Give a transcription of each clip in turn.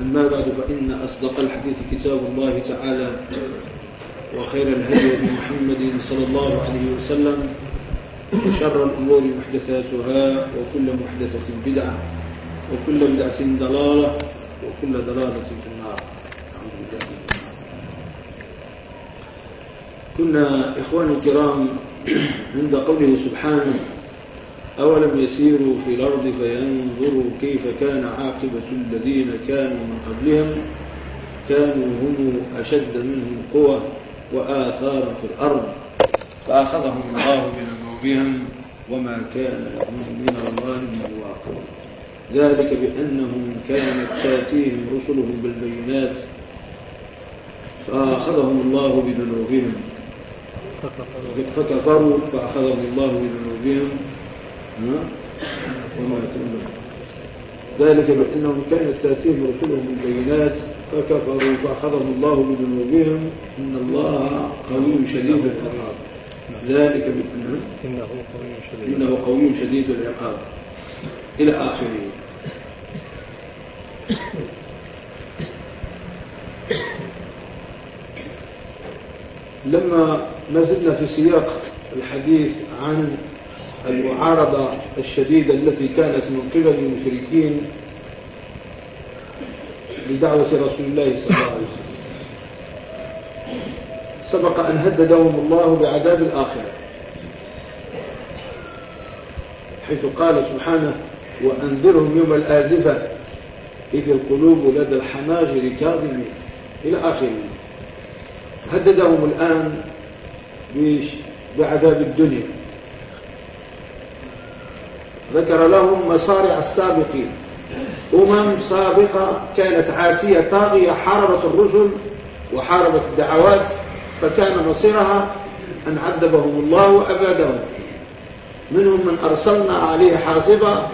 أما بعد فإن أصدق الحديث كتاب الله تعالى وخير الهدي محمد صلى الله عليه وسلم وشر الأمور محدثاتها وكل محدثة بدعة وكل بدعة ضلالة وكل ضلالة في النار. كنا إخواني الكرام عند قوله سبحانه أولم يسيروا في الأرض فينظروا كيف كان عاقبة الذين كانوا من قبلهم كانوا هم أشد منهم قوة وآثارا في الأرض. فأخذهم الله بذنوبهم وما كان لهم من الله من واقع. ذلك بأنهم كانت تأتيهم رسلهم بالبينات فأخذهم الله بذنوبهم. فكفروا فأخذهم الله بذنوبهم. وما ذلك بأنهم كانت تأتيهم رسلهم بالبينات فكفروا فأخذهم الله بذنوبهم. إن الله قوي شديد العقاب. ذلك بأنه إنه قوي شديد العقاب. إلى آخره. لما ما زلنا في سياق الحديث عن المعارضة الشديدة التي كانت من قبل المشركين لدعوة رسول الله صلى الله عليه وسلم. سبق أن هددهم الله بعذاب الآخرة. حيث قال سبحانه وأنذرهم يوم الآزفة إذ القلوب لدى الحناجر كاظمين إلى آخره. هددهم الآن بعذاب الدنيا. ذكر لهم مصارع السابقين. أمم سابقة كانت عاتية طاغية حاربت الرسل وحاربت الدعوات فكان مصيرها أن عذبهم الله وأبادهم منهم من أرسلنا عليه حاصبا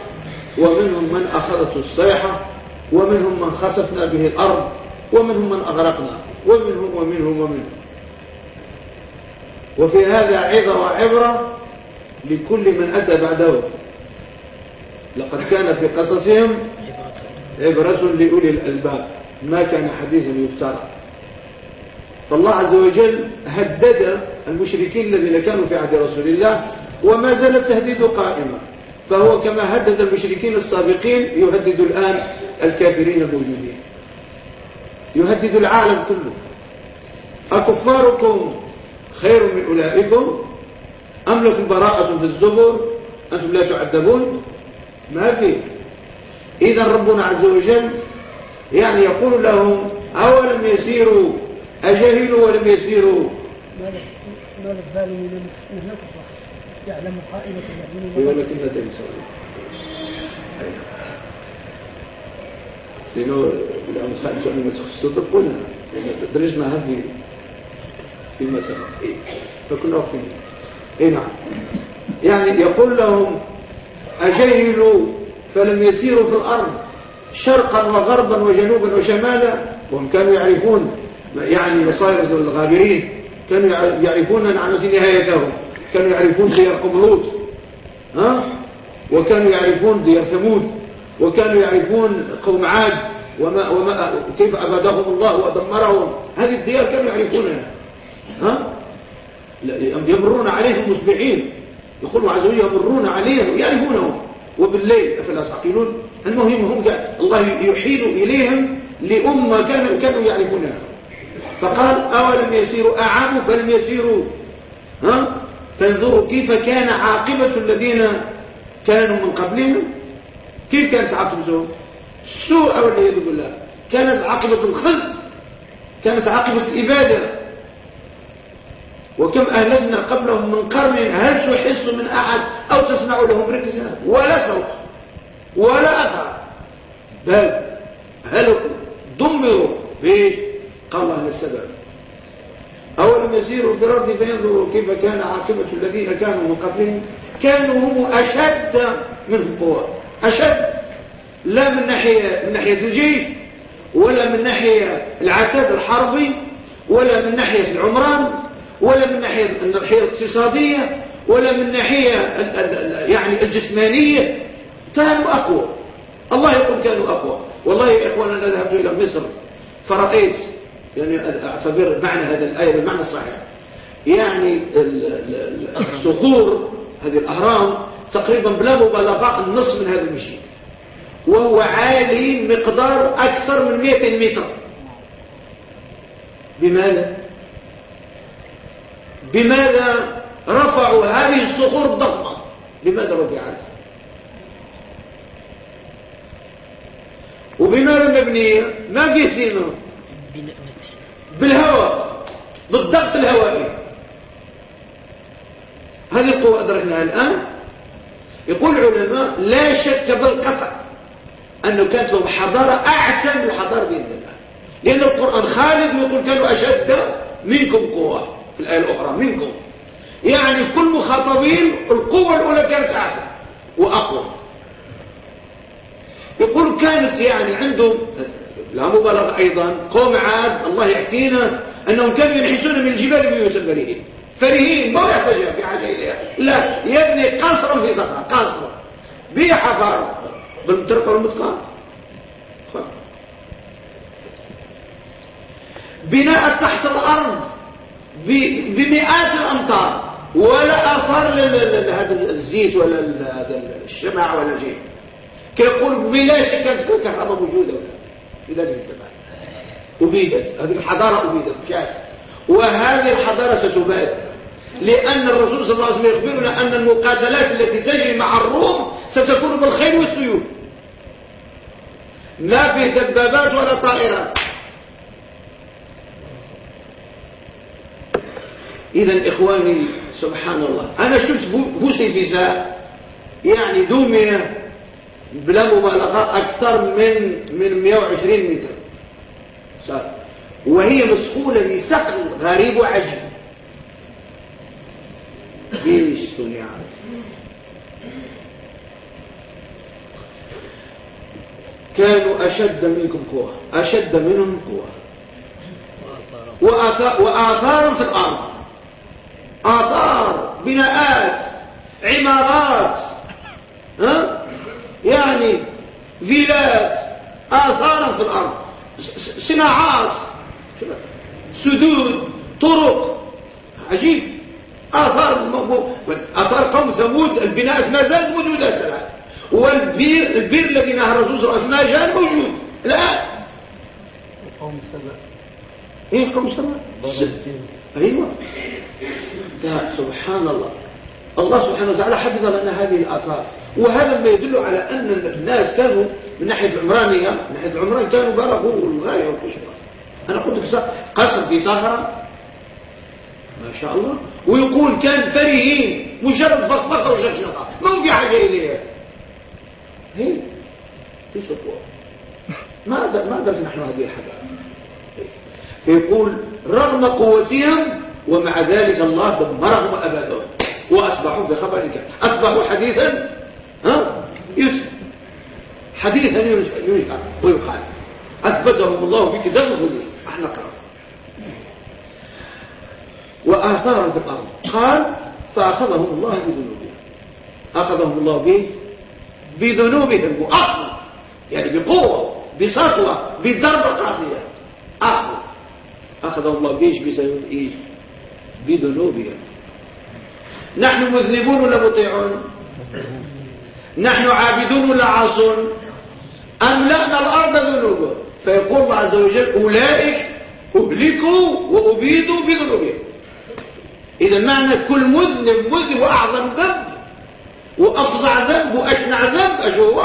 ومنهم من أخذته الصيحة ومنهم من خسفنا به الأرض ومنهم من أغرقنا ومنهم ومنهم ومنهم. وفي هذا عظة وعبرة لكل من أتى بعده. لقد كان في قصصهم عبرة لأولي الألباب. ما كان حديثا يفترى. فالله عز وجل هدد المشركين الذين كانوا في عهد رسول الله وما زال التهديد قائما فهو كما هدد المشركين السابقين يهدد الآن الكافرين الموجودين. يهدد العالم كله. أكفاركم خير من أولئكم؟ أم لكم براءة في الزبر؟ أنتم لا تعذبون؟ ما في. إذا ربنا عز وجل يعني يقول لهم أولم يسيروا؟ أجهلوا ولم يسيروا؟ من يعلم خائنة الأعين ولكن لا تنسوا لأنه لأنه خائنة أن مسخ الصدق قلنا درجنا هذه في المسألة. فكنا واقفين. إيه نعم. يعني يقول لهم أجهلوا فلم يسيروا في الأرض شرقا وغربا وجنوبا وشمالا وهم كانوا يعرفون يعني مصائر الغابرين كانوا يعرفون عن نهايتهم كانوا يعرفون ديار قملوط ها؟ وكانوا يعرفون ديار ثمود وكانوا يعرفون قوم عاد وما وما كيف أبادهم الله ودمرهم هذه الديار كانوا يعرفونها ها؟ يمرون عليهم مسبحين يقولوا عز وجل يمرون عليهم يعرفونهم وبالليل أفلا تعقلون؟ المهم هم الله يحيل إليهم لأمة كانوا كانوا يعرفونها. فقال أولم يسيروا؟ أعاموا فلم يسيروا ها؟ فانظروا كيف كان عاقبة الذين كانوا من قبلهم؟ كيف كانت عاقبتهم سوء والعياذ بالله كانت عاقبة الخز كانت عاقبة الإبادة. وكم أهلكنا قبلهم من قرن هل تحس من أحد أو تسمع لهم ركزا ولا صوت ولا أثر. بل هلكوا دمروا بإيش قال الله السبب أولم يسيروا في الأرض فينظروا كيف كان عاقبة الذين كانوا من قبلهم؟ كانوا هم أشد منهم قوة. أشد لا من ناحية من ناحية الجيش ولا من ناحية العتاد الحربي ولا من ناحية العمران ولا من ناحية الناحية الاقتصادية ولا من ناحية يعني الجسمانية. كانوا أقوى. الله يقول كانوا أقوى. والله يا إخوان أنا ذهبت إلى مصر. فرأيت يعني أعتبر معنى هذه الآية بالمعنى الصحيح. يعني الصخور هذه الأهرام تقريبا بلا مبالغة النصف من هذا المشي. وهو عالي مقدار أكثر من 200 متر. بماذا؟ بماذا رفعوا هذه الصخور الضخمة لماذا رفعت؟ وبماذا مبنية؟ ما في سينما بالهواء بالضغط الهوائي. هذه القوة أدركناها الآن. يقول العلماء لا شك بالقطع أنه كانت لهم حضارة أعسى من الحضارة الله. لأن القرآن خالد ويقول كانوا أشد منكم قوة. في الآية الأخرى منكم. يعني كل مخاطبين القوة الأولى كانت أعسى وأقوى. يقول كانت يعني عندهم لا مبالغة أيضا. قوم عاد الله يحكينا أنهم كانوا ينحسون من الجبال بيوت الفريهين. فريهين ما يحتاج في حاجة إليها لا يبني قصرا في صخرة قصرا بحفر بالطرق المتقان بناء تحت الأرض. بمئات الأمتار ولا أثر لهذا الزيت ولا هذا الشمع ولا شيء. كيقول بلا شك الكهرباء موجودة. ذلك الزمان. أبيدت. هذه الحضارة أبيدت. جاءت وهذه الحضارة ستباد لأن الرسول صلى الله عليه وسلم يخبرنا أن المقاتلات التي تجري مع الروم ستكون بالخيل والسيوف. لا في دبابات ولا طائرات. إذا إخواني سبحان الله أنا شفت بوسي فيزا يعني دومية بلا مبالغة أكثر من من 120 متر. صار وهي مسخولة بسقل غريب وعجيب. ليش صنع كانوا أشد منكم قوة. أشد منهم قوة. وآثار في الأرض. آثار بناءات عمارات ها؟ يعني فيلات آثارا في الأرض صناعات سدود طرق. عجيب. آثار آثار قوم ثمود البناء ما زالت موجودة الآن والبير البير الذي نهى الرسول صلى الله عليه وسلم موجود. الآن قوم سبع إيه قوم سبع أيوه. سبحان الله الله سبحانه وتعالى حفظ لنا هذه الآثار وهذا ما يدل على أن الناس كانوا من ناحية العمرانية من ناحية العمران كانوا بلغوا الغاية والقشرة أنا قلت لك قصر في صخرة. ما شاء الله. ويقول كان فريهين مجرد فخفخة وشخشخة ما في حاجة إليها هي في صفوة ما ما درك نحن هذه الحاجة. فيقول رغم قوتهم ومع ذلك الله دمرهم وأبادهم وأصبحوا في خبر كان أصبحوا حديثا ها؟ يسر حديثا ينشأ ويقال. أثبتهم الله في كتاب الخلود إحنا قرأ وآثار في الأرض. قال فأخذهم الله بذنوبهم. أخذهم الله به بذنوبهم. وأصل يعني بقوة بسطوة بضربة قاضية أصل. أخذهم الله بيش بسبب إيش؟ بذنوبهم. نحن مذنبون ولا مطيعون؟ نحن عابدون ولا عاصون؟ أملأنا الأرض ذنوبا فيقول الله عز وجل أولئك أهلكوا وأبيدوا بذنوبهم. إذا معنى كل مذنب مذنب وأعظم ذنب وأفظع ذنب وأشنع ذنب أشو هو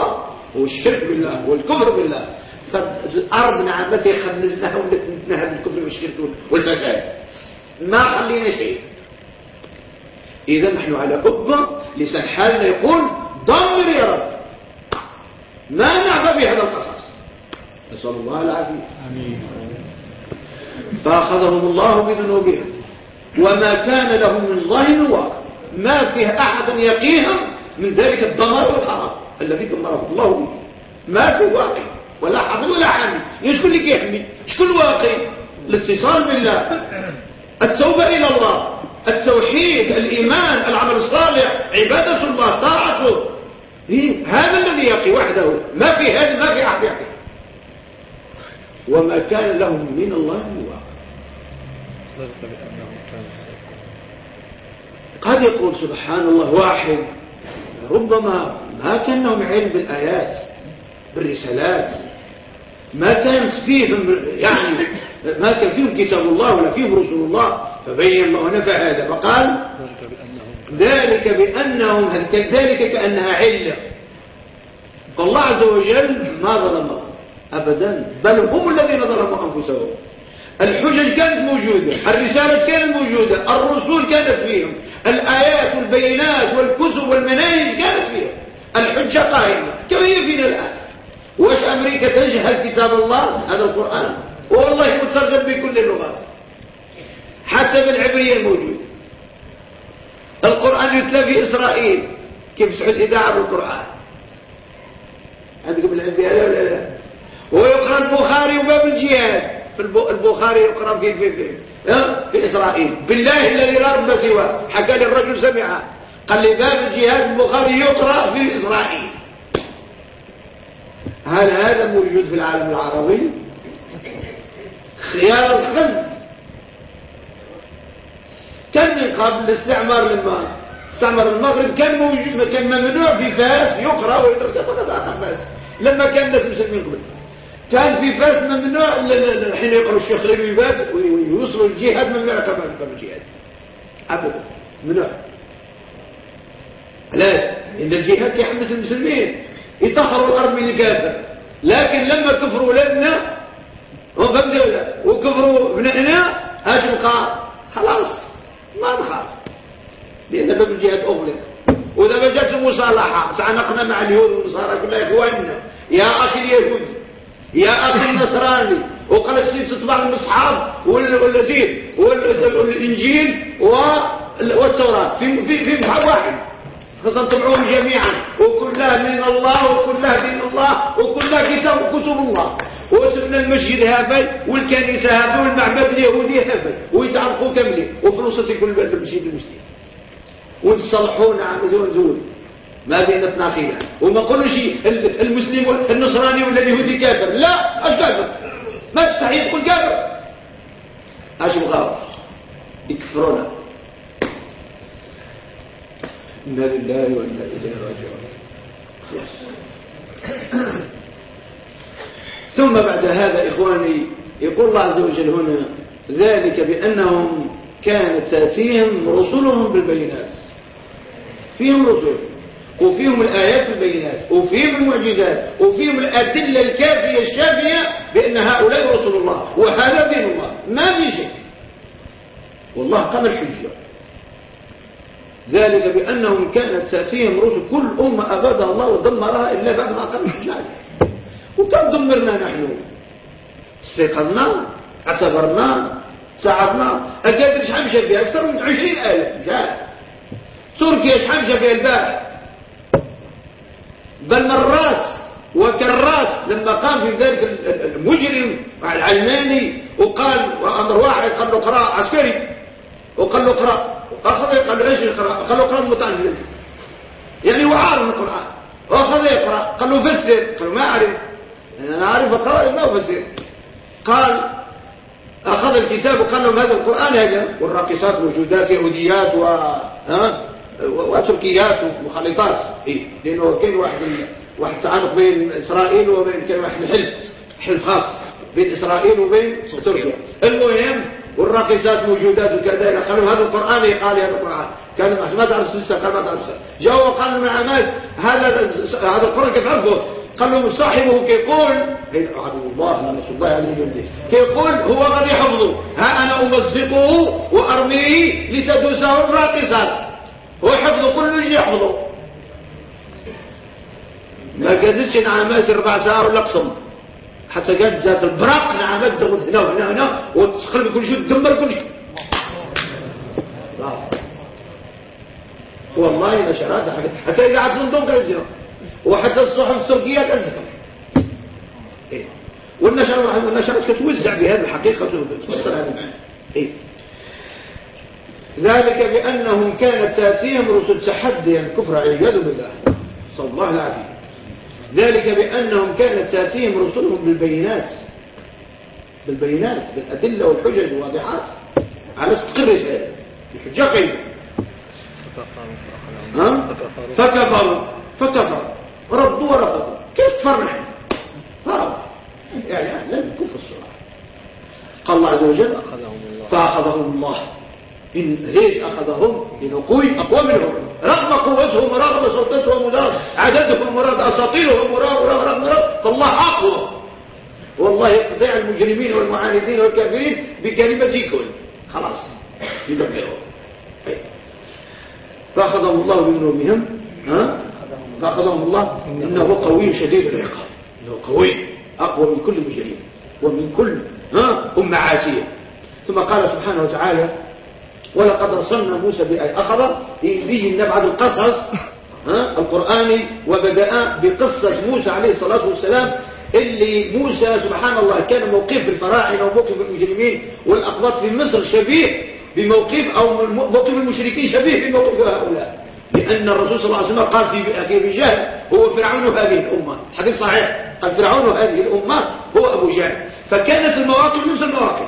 هو الشرك بالله والكفر بالله. فالأرض نعم متى خمزناها ونتنها بالكفر والشرك والفساد. ما خلينا شيء. إذا نحن على قبة لسان حالنا يقول ضمر يا رب. ما نعبى بهذا القصص. نسأل الله العافية. فأخذهم الله بذنوبهم. وما كان لهم من الله من واقع ما فيه أحد يقيهم من ذلك الدمار والخراب الذي دمره الله به. ما في واقع. ولا حمل ولا حامل. شكون اللي كيحمي؟ شكون واقع الاتصال بالله. التوبة إلى الله. التوحيد الإيمان العمل الصالح عبادة الله طاعته. إيه؟ هذا الذي يقي وحده. ما في هذا ما في أحد يقي. وما كان لهم من الله من واقع قد يقول سبحان الله واحد. ربما ما كان لهم علم بالآيات. بالرسالات. ما كانت فيهم يعني ما كان فيهم كتاب الله ولا فيهم رسول الله فبين الله نفع هذا فقال ذلك بأنهم ذلك كأنها علة. فالله عز وجل ما ظلمهم أبدا بل هم الذين ظلموا أنفسهم. الحجج كانت موجودة الرسالة كانت موجودة الرسول كانت فيهم الآيات والبينات والكتب والمناهج كانت فيهم. الحجة قائمة كما هي فينا الآن. واش أمريكا تجهل كتاب الله؟ هذا القرآن. والله مترجم بكل اللغات. حتى بالعبرية الموجود القرآن يتلى في إسرائيل. كيف سعود الإذاعة بالقرآن. عندكم بالعبرية ولا لا؟ ويقرأ البخاري وباب الجهاد البخاري يقرأ في, في, في, في إسرائيل. بالله الذي لا رب سواه. حكى لي الرجل سمعه. قال لي باب الجهاد البخاري يقرأ في إسرائيل. هل هذا موجود في العالم العربي؟ خيار الخز. كان من قبل الاستعمار للمغرب استعمار المغرب كان موجود كان ممنوع في فاس يقرأ ويدرس. فقط بس لما كان الناس مسلمين قبل. كان في فاس ممنوع حين يقرأ الشيخ ربي فاس ويوصلوا الجهاد ممنوع كمان الجهاد. أبدا. ممنوع. لا إن الجهاد يحمس المسلمين. يطهروا الأرض من الكافر لكن لما كفروا لنا وفهمت وكفروا ابنائنا إيش بقى؟ خلاص ما نخاف لأن باب الجهاد أغلق. وإذا جات المصالحة سعنقنا مع اليهود والنصارى كلها إخواننا يا أخي اليهود يا أخي النصراني وقال سيد تطبع المصحف والإنجيل والتوراة. في في في واحد. فسنطبعوهم جميعا. وكلها من الله وكلها دين الله وكلها كتاب كتب الله. وسبنا المسجد هذا والكنيسة هذا والمعبد اليهودي هذا. ويتعرقوا كاملين. وفلوسة كل بلد المسجد المسلم. وتصلحون عام زول ما بين اثناخينا وما شيء المسلم النصراني ولا اليهودي كافر. لا أش كافر؟ ما تستحي تقول كافر؟ أش بغاو يكفرونا. إنا لله وإنا إليه راجعون. ثم بعد هذا إخواني يقول الله عز وجل هنا ذلك بأنهم كانت تأتيهم رسلهم بالبينات. فيهم رسل وفيهم الآيات البينات وفيهم المعجزات وفيهم الأدلة الكافية الشافية بأن هؤلاء رسول الله وهذا دين الله. ما في شيء. والله قام الحجة ذلك بأنهم كانت تأتيهم رسل كل أمة أبادها الله ودمرها إلا بعد ما قام الحجاج وكم دمرنا نحن؟ استيقظنا اعتبرنا ساعدنا. أكادر شحال مشى فيها؟ أكثر من عشرين ألف جاءت تركيا شحال مشى فيها البارح؟ بل مرات وكرات لما قام في ذلك المجرم العلماني وقال وأمر واحد قال له قراء عسكري. وقال له قراء أخذ قال له إيش يقرأ قال له اقرأ المتعلم يعني هو عارف القرآن. وأخذ يقرأ قال له فسر. قال له ما أعرف. أنا أعرف أقرأ ما أفسر قال أخذ الكتاب وقال لهم هذا القرآن هذا. والراقصات موجودات يهوديات و... ها؟ وتركيات ومخلطات. إيه؟ لأنه كان واحد واحد تعانق بين إسرائيل وبين كان واحد الحلف حلف خاص. بين إسرائيل وبين تركيا. المهم والراقصات موجودات وكذا. إلى اخره هذا القرآن يقال هذا القرآن. كان ما تعرف لسه قال ما تعرف جاءوا وقالوا مع ناس هذا هذا القرآن كتعرفه قال لهم صاحبه كيقول عدو الله نسوا الله عليه وسلم. كيقول هو غادي يحفظه. ها أنا أمزقه وارميه لتدوسه الراقصات. هو حفظه كل يجي يحفظه. ما قدرتش نعمات ربع ساعه ولا قسم حتى قالت ذات البراق نعمت تغوث هنا وهنا هنا وتقلب كل شيء تدمر كل شيء. والله نشرات حتى إذا عاد لندن كنزلوا وحتى الصحف التركية كنزلوا إيه. والنشر والنشر كتوزع بهذه الحقيقة تفسر هذا. المعنى. ذلك بأنهم كانت تأتيهم رسل تحديا الكفر عياذ بالله. صلى الله العافية ذلك بأنهم كانت تأتيهم رسلهم بالبينات بالبينات بالأدلة والحجج الواضحات على استقر رسالة الحجة قيمة؟ فكفروا فكفروا. ردوا ورفضوا. كيف تفرح؟ ها يعني أهلا الكفر الصراحة قال الله عز وجل فأخذهم الله. إن ليش أخذهم؟ إنه قوي أقوى منهم. رغم قوتهم ورغم سلطتهم ورغم عددهم ورغم أساطيرهم ورغم ورغم ورغم فالله أقوى. والله يقضي المجرمين والمعاندين والكافرين بكلمة ذكر خلاص يدبرهم فأخذهم الله بذنوبهم. فأخذهم الله إنه قوي شديد العقاب. إنه قوي. أقوى من كل مجرم ومن كل أم عاتية ثم قال سبحانه وتعالى ولقد ارسلنا موسى بآية أخذ به نبعد القصص القرآني وبدأ بقصة موسى عليه الصلاة والسلام اللي موسى سبحان الله كان موقف الفراعنة وموقف المجرمين والأقباط في مصر شبيه بموقف أو موقف المشركين شبيه بموقف هؤلاء. لأن الرسول صلى الله عليه وسلم قال في أخي رجال هو فرعون هذه الأمة. حديث صحيح. قال فرعون هذه الأمة هو أبو جهل. فكانت المواقف نفس المواقف.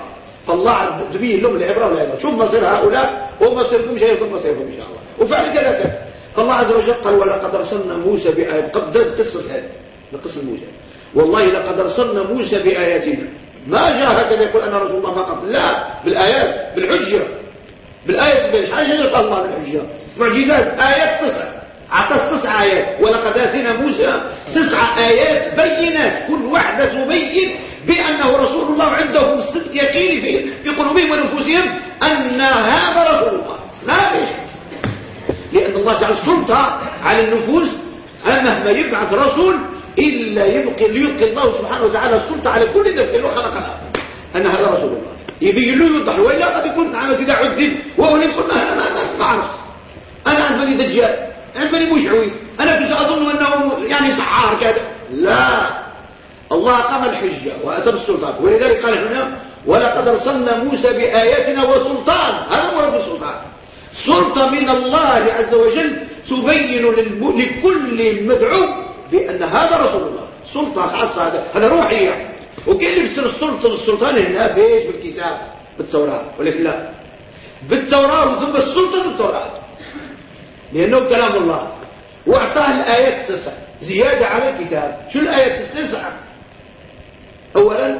فالله تبين لهم العبرة والعبرة. شوف مصير هؤلاء ومصيركم شيء يكون مصيركم إن شاء الله. وفعل كذا فالله عز وجل قال ولقد أرسلنا موسى بآية قد قصة هذه قصة موسى. والله لقد أرسلنا موسى بآياتنا. ما جاء هكذا يقول أنا رسول الله فقط. لا بالآيات بالحجة. بالآيات بيش حاجة قال الله بالحجة معجزات آيات تسع عطس تسع آيات. ولقد آتينا موسى تسع آيات بينات. كل واحدة تبين بأنه رسول الله عندهم صدق يقيني في قلوبهم ونفوسهم أن هذا رسول الله. في شك لأن الله جعل سلطة على النفوس. مهما يبعث رسول إلا يبقي ليلقي الله سبحانه وتعالى السلطة على كل نفس اللي خلقها أن هذا رسول الله. يبين له يوضح وإلا قد يكون نعم إذا وهو يقول ما أنا ما أعرف. أنا عن بني دجال عن بني مشعوي أنا كنت أظن أنه يعني سحار كذا. لا. الله قام الحجة وأتم السلطان. ولذلك قال هنا ولقد أرسلنا موسى بآياتنا وسلطان. هذا مرض السلطان. سلطة من الله عز وجل تبين لكل مدعو بأن هذا رسول الله. سلطة خاصة. هذا هذا روحية وكيف يفسر السلطة والسلطان هنا؟ بيش بالكتاب بالتوراة. ولكن لا؟ بالتوراة ثم السلطة بالتوراة لأنه كلام الله. وأعطاه الآيات التسع زيادة على الكتاب. شو الآيات التسع أولا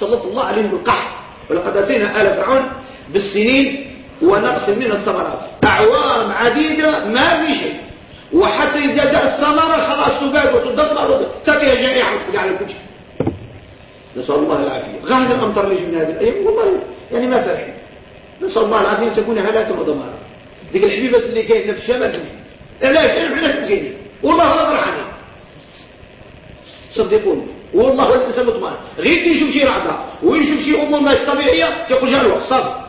سلط الله عليهم بالقحط ولقد أتينا آل فرعون بالسنين ونقص من الثمرات. أعوام عديدة ما في شيء. وحتى إذا جاء الثمرة خلاص تباد وتدمر تأتيها جائحة وتفقع على الكل نسأل الله العافية. غاهد الأمطر اللي جبنا هذه الأيام والله يعني ما فرحين نسأل الله العافية أن تكون هلاكا ودمارا ديك الحبيبة اللي كاين في الشمال علاش؟ إحنا تمشيني والله فرحانين صدقوني. والله الإنسان مطمئن. غير كي يشوف شي رعده ويشوف شي أمور ماشي طبيعية كيقول جا الوقت. صافي.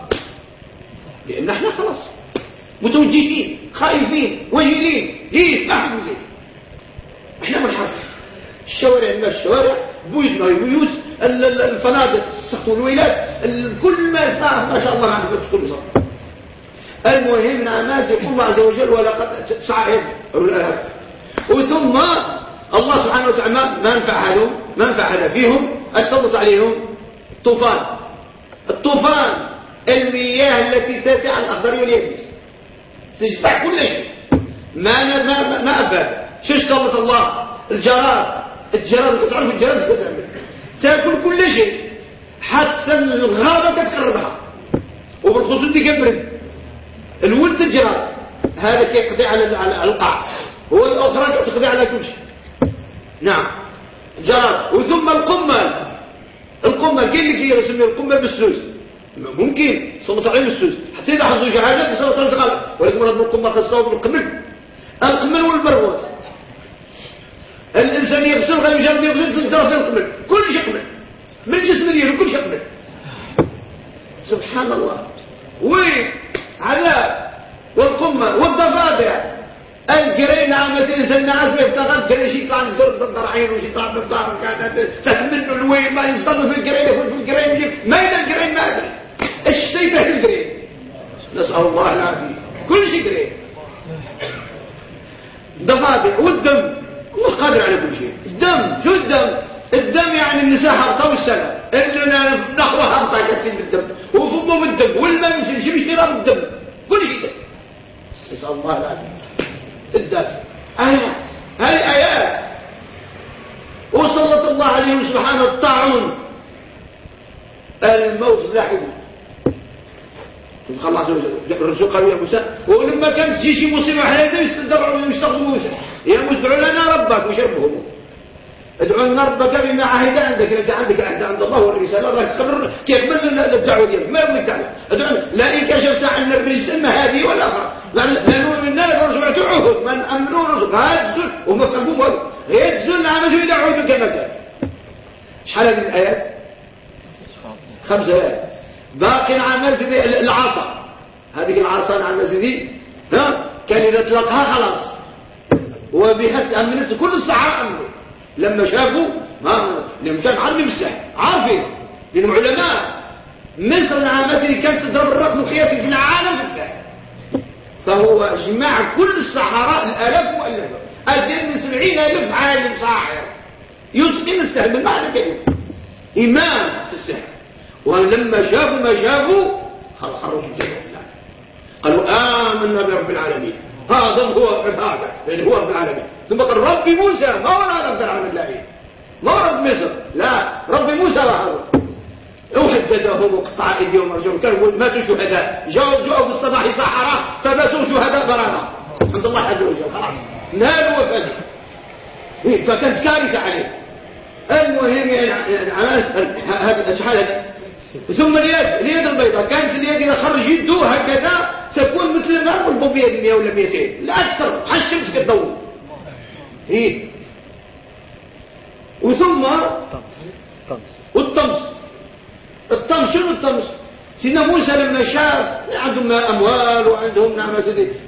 لأن إحنا خلاص متوجهين خايفين وجلين ليه ما حد مزيد إحنا منحرف الشوارع ما الشوارع بيوت ما بيوت الفنادق السخط والويلات كل ما ما شاء الله عنده كل صف المهم نعمات يقول الله عز وجل ولقد سعى وثم الله سبحانه وتعالى ما انفعلهم ما انفعل فيهم اسلط عليهم. الطوفان الطوفان المياه التي تاتي الأخضر واليابس. تجمع كل شيء. ما ما ما أفاد. شو اشترط الله؟ الجراد. الجراد تعرف الجراد تعمل تأكل كل شيء. حتى الغابة تتقربها. وبالخصوص تكبر الولد الجراد هذا كيقضي على القاع. والاخرى تقضي على كل شيء. نعم. جراد وثم القمل. القمل كاين اللي كيرسم القمل بالسوس. ممكن. صلت عليه بالسوس حتى إذا شي حاجة صلت عليه تغلب ولكن مرض القمل خاصة بالقمل. القمل والبرغوث الإنسان يغسل غير يجرب يغسل تلقى في القمل. كل شيء قمل. من جسم ديالو كل شيء قمل. سبحان الله. وين؟ عذاب والقمة والضفادع. القرين عامة الإنسان ناس بيفتغل قرين شي يطلع الدر بالدر عين وشي يطلع بالدار كانت منه الوين ما يصطدم في القرين يفوت في القرين ما يدى القرين ما أدري. الشيء في القرين نسأل الله العافية. كل شيء قرين ضفادع والدم. الله قادر على كل شيء. الدم شو الدم؟ الدم يعني النساء حرطة والسنة إننا حاسين بالدم. وفمه بالدم. والماء يمشي يمشي يشرب بالدم. كل شيء. دم نسال الله العافية. الدم. آيات. هذه آيات. وسلط الله عليهم سبحانه الطاعون. الموت لا حول خلص الرسول قالوا يا موسى ولما كانت تجي شي مصيبة حنا يستدعوا ويستخدموا موسى يا موسى ادعوا لنا ربك وشبههم ادعوا لنا ربك بما عهد عندك انت عندك عهد عند الله والرسالة الله تخبر كيف من الدعوه ديالك ما بدك تعمل ادعوا لا إن كشفت عنا الرجس إما هذه ولا لا نؤمن لك ورسولك عهد من امنوا هذا الزل وما فهموا غير الزل عملوا إلى كما كان؟ شحال هذه الآيات؟ خمسة آيات. باقي على مسجد العصا. هذه العصا على مسجد ها؟ كان إذا اطلقها خلاص. وبها امنت كل الصحابه امنوا لما شافوا ما لم كان علم السحر عارفين؟ لانهم علماء مصر العامة كانت تضرب الرقم القياسي في العالم في السحر فهو جمع كل السحراء الالاف مؤلفه أزيد من سبعين ألف عالم ساحر يتقن السحر بالمعنى كلمة إمام في السحر ولما شافوا ما شافوا خرجوا جنة قالوا آمنا برب العالمين. هذا هو هذا يعني هو رب العالمين. ثم قال رب موسى ما هو هذا رب العالمين الله ما رب مصر لا رب موسى وهذا وحددهم وقطع ايديهم ورجلهم كانوا ماتوا شهداء. جاءوا جاءوا في الصباح سحرة فماتوا شهداء برانا. عند الله عز وجل خلاص. نالوا وفادوا إيه، فكانت كارثة عليه. المهم يعني هذا شحال ثم اليد اليد البيضاء. كانت اليد إذا خرج يده هكذا تكون مثل ما نقول بيد 100 ولا 200 لا أكثر. على الشمس كتدور إيه. وثم والطمس. الطمس. شنو الطمس؟ سيدنا موسى لما شاف عندهم أموال وعندهم نعم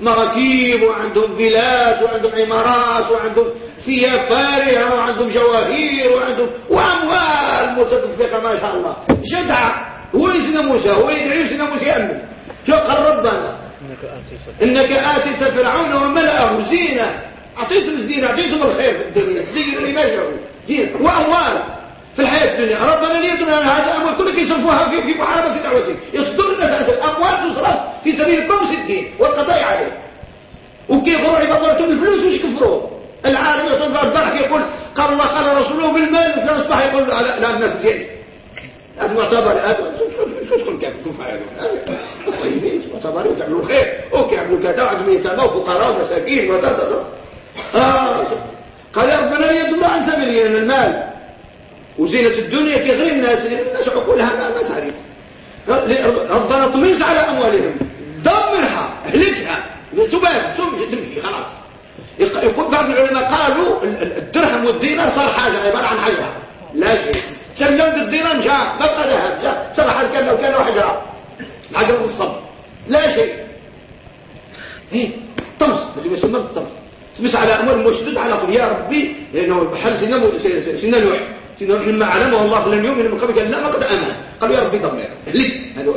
مراكيب وعندهم فيلات وعندهم عمارات وعندهم ثياب فارهة وعندهم جواهير وعندهم وأموال متدفقة ما شاء الله. جدع هو سيدنا موسى هو يدعي سيدنا موسى يأمن. شو قال ربنا؟ إنك آتيت فرعون وملأه زينة. أعطيتهم الزينة أعطيتهم الخير. زينوا لما جاءوا زينة وأموال. في الحياة الدنيا. ربنا ليدنا هذا. أموال كلك يصرفوها في في محاربة دعوتك يصدر الناس أموال تصرف في سبيل الطمس الدين والقضاء عليه. وكيف روح يبطلتم الفلوس وش كفروا؟ العالم يطلب البرح يقول قال الله قال رسوله بالمال فأصبح يقول لا الناس ديالي لازم معتبر شو شو كيف كيف طيبين. معتبر وتعملوا خير. وكيعملوا كذا. وعندهم يتامى وفقراء ومساكين وكذا آه. قال يا ربنا يدور عن سبيل المال. وزينة الدنيا كغير الناس الناس عقولها ما, ما تعرف. ربنا طمس على أموالهم. دمرها اهلكها. سبات تمشي خلاص. يقول بعض العلماء قالوا الدرهم والدينار صار حاجة عبارة عن حجرة. لا شيء. سلمت الدينار مشى بقى ذهب سبح الكلمة وكان حجرة حجرة الصب. لا شيء. إيه؟ طمس. اللي يسمى بالطمس تمس على أموال مشدود على قل يا ربي لأنه بحال سنة نوح لما علمه الله لم يؤمن من قبل قال لا قد آمن. قالوا يا ربي ضمير ليش؟ هذا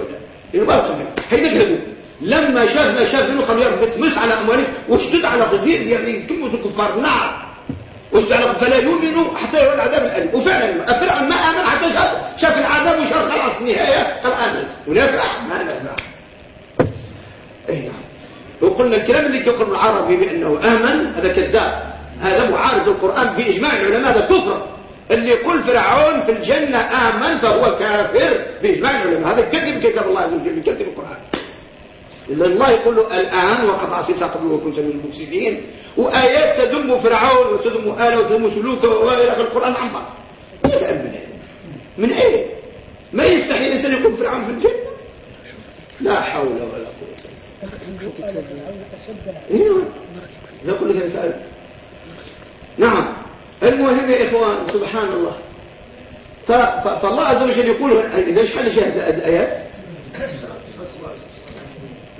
إنه ما حين يجهدوا لما شاف ما شاف منه قال يا ربي تمس على اموالهم واشتد على غزير يعني كلمة الكفار. نار واشتد على فلا يؤمنوا حتى يرى العذاب الأليم. وفعلا فرعون ما آمن حتى شاف شاف العذاب وشاف خلاص نهاية قال آمن. ونافع ما نافع اي نعم. وقلنا الكلام اللي يقول العربي بأنه آمن هذا كذاب. هذا معارض القرآن بإجماع العلماء هذا كفر. اللي يقول فرعون في الجنة آمن فهو كافر بإجماع العلماء هذا كذب كتاب الله عز وجل كذب القرآن إلا الله يقول له الآن وقد عصيت قبل وكنت من المفسدين وآيات تذم فرعون وتذم آله وتذم سلوكه وإلى آخر القرآن عمر من إيه؟ من إيه؟ ما يستحيل الإنسان يقول فرعون في الجنة لا حول ولا قوة إيه؟ لا كل لك نعم المهم يا إخوان سبحان الله. فالله عز وجل يقول إذا حل شاهد الآيات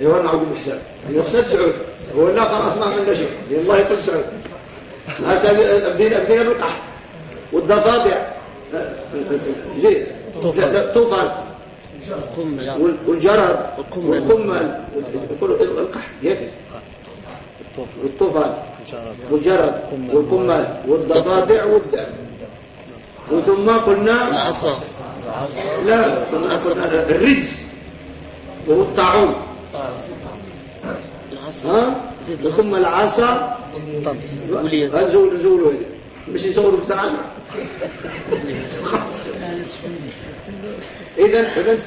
أيوه نعود بالحساب. يقصد سعود هو لا خلاص ما عملنا شيء الله يقصد سعود بدينا بدينا بالقحط والضفادع زين طوفان. والجرد والقمل. القحط. يكس والطوفان. والجرد. والقمل. والضفادع والدم. وثم قلنا العصا. لا كنا قلنا الرجز وهو الطاعون. ها؟ ثم العصا. زول زول مش يصوروا بسرعة اذا اذا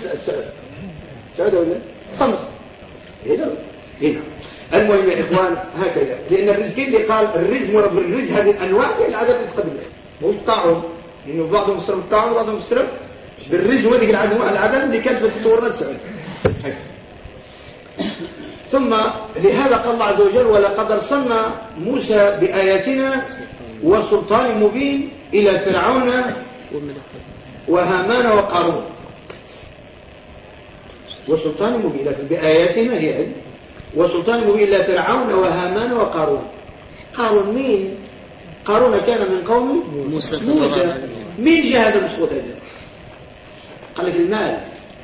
سعد ولا خمس. اذا هنا. المهم يا إخوان هكذا. لأن الرزق اللي قال الرزق مرض الرزق هذه الأنواع هي العدد رزق بالله مش طاعون لأنه بعضهم يفسروا الطاعون وبعضهم يفسروا بالرزق هذه العدد العدد اللي كانت في الصور نفسها ثم لهذا قال الله عز وجل ولقد أرسلنا موسى بآياتنا وسلطان مبين إلى فرعون وهامان وقارون. وسلطان مبين. بآياتنا هي وسلطان مبين إلى فرعون وهامان وقارون. قارون مين؟ قارون كان من قوم موسى, موسى. مين جاء هذا المسقوط هذا قال لك المال.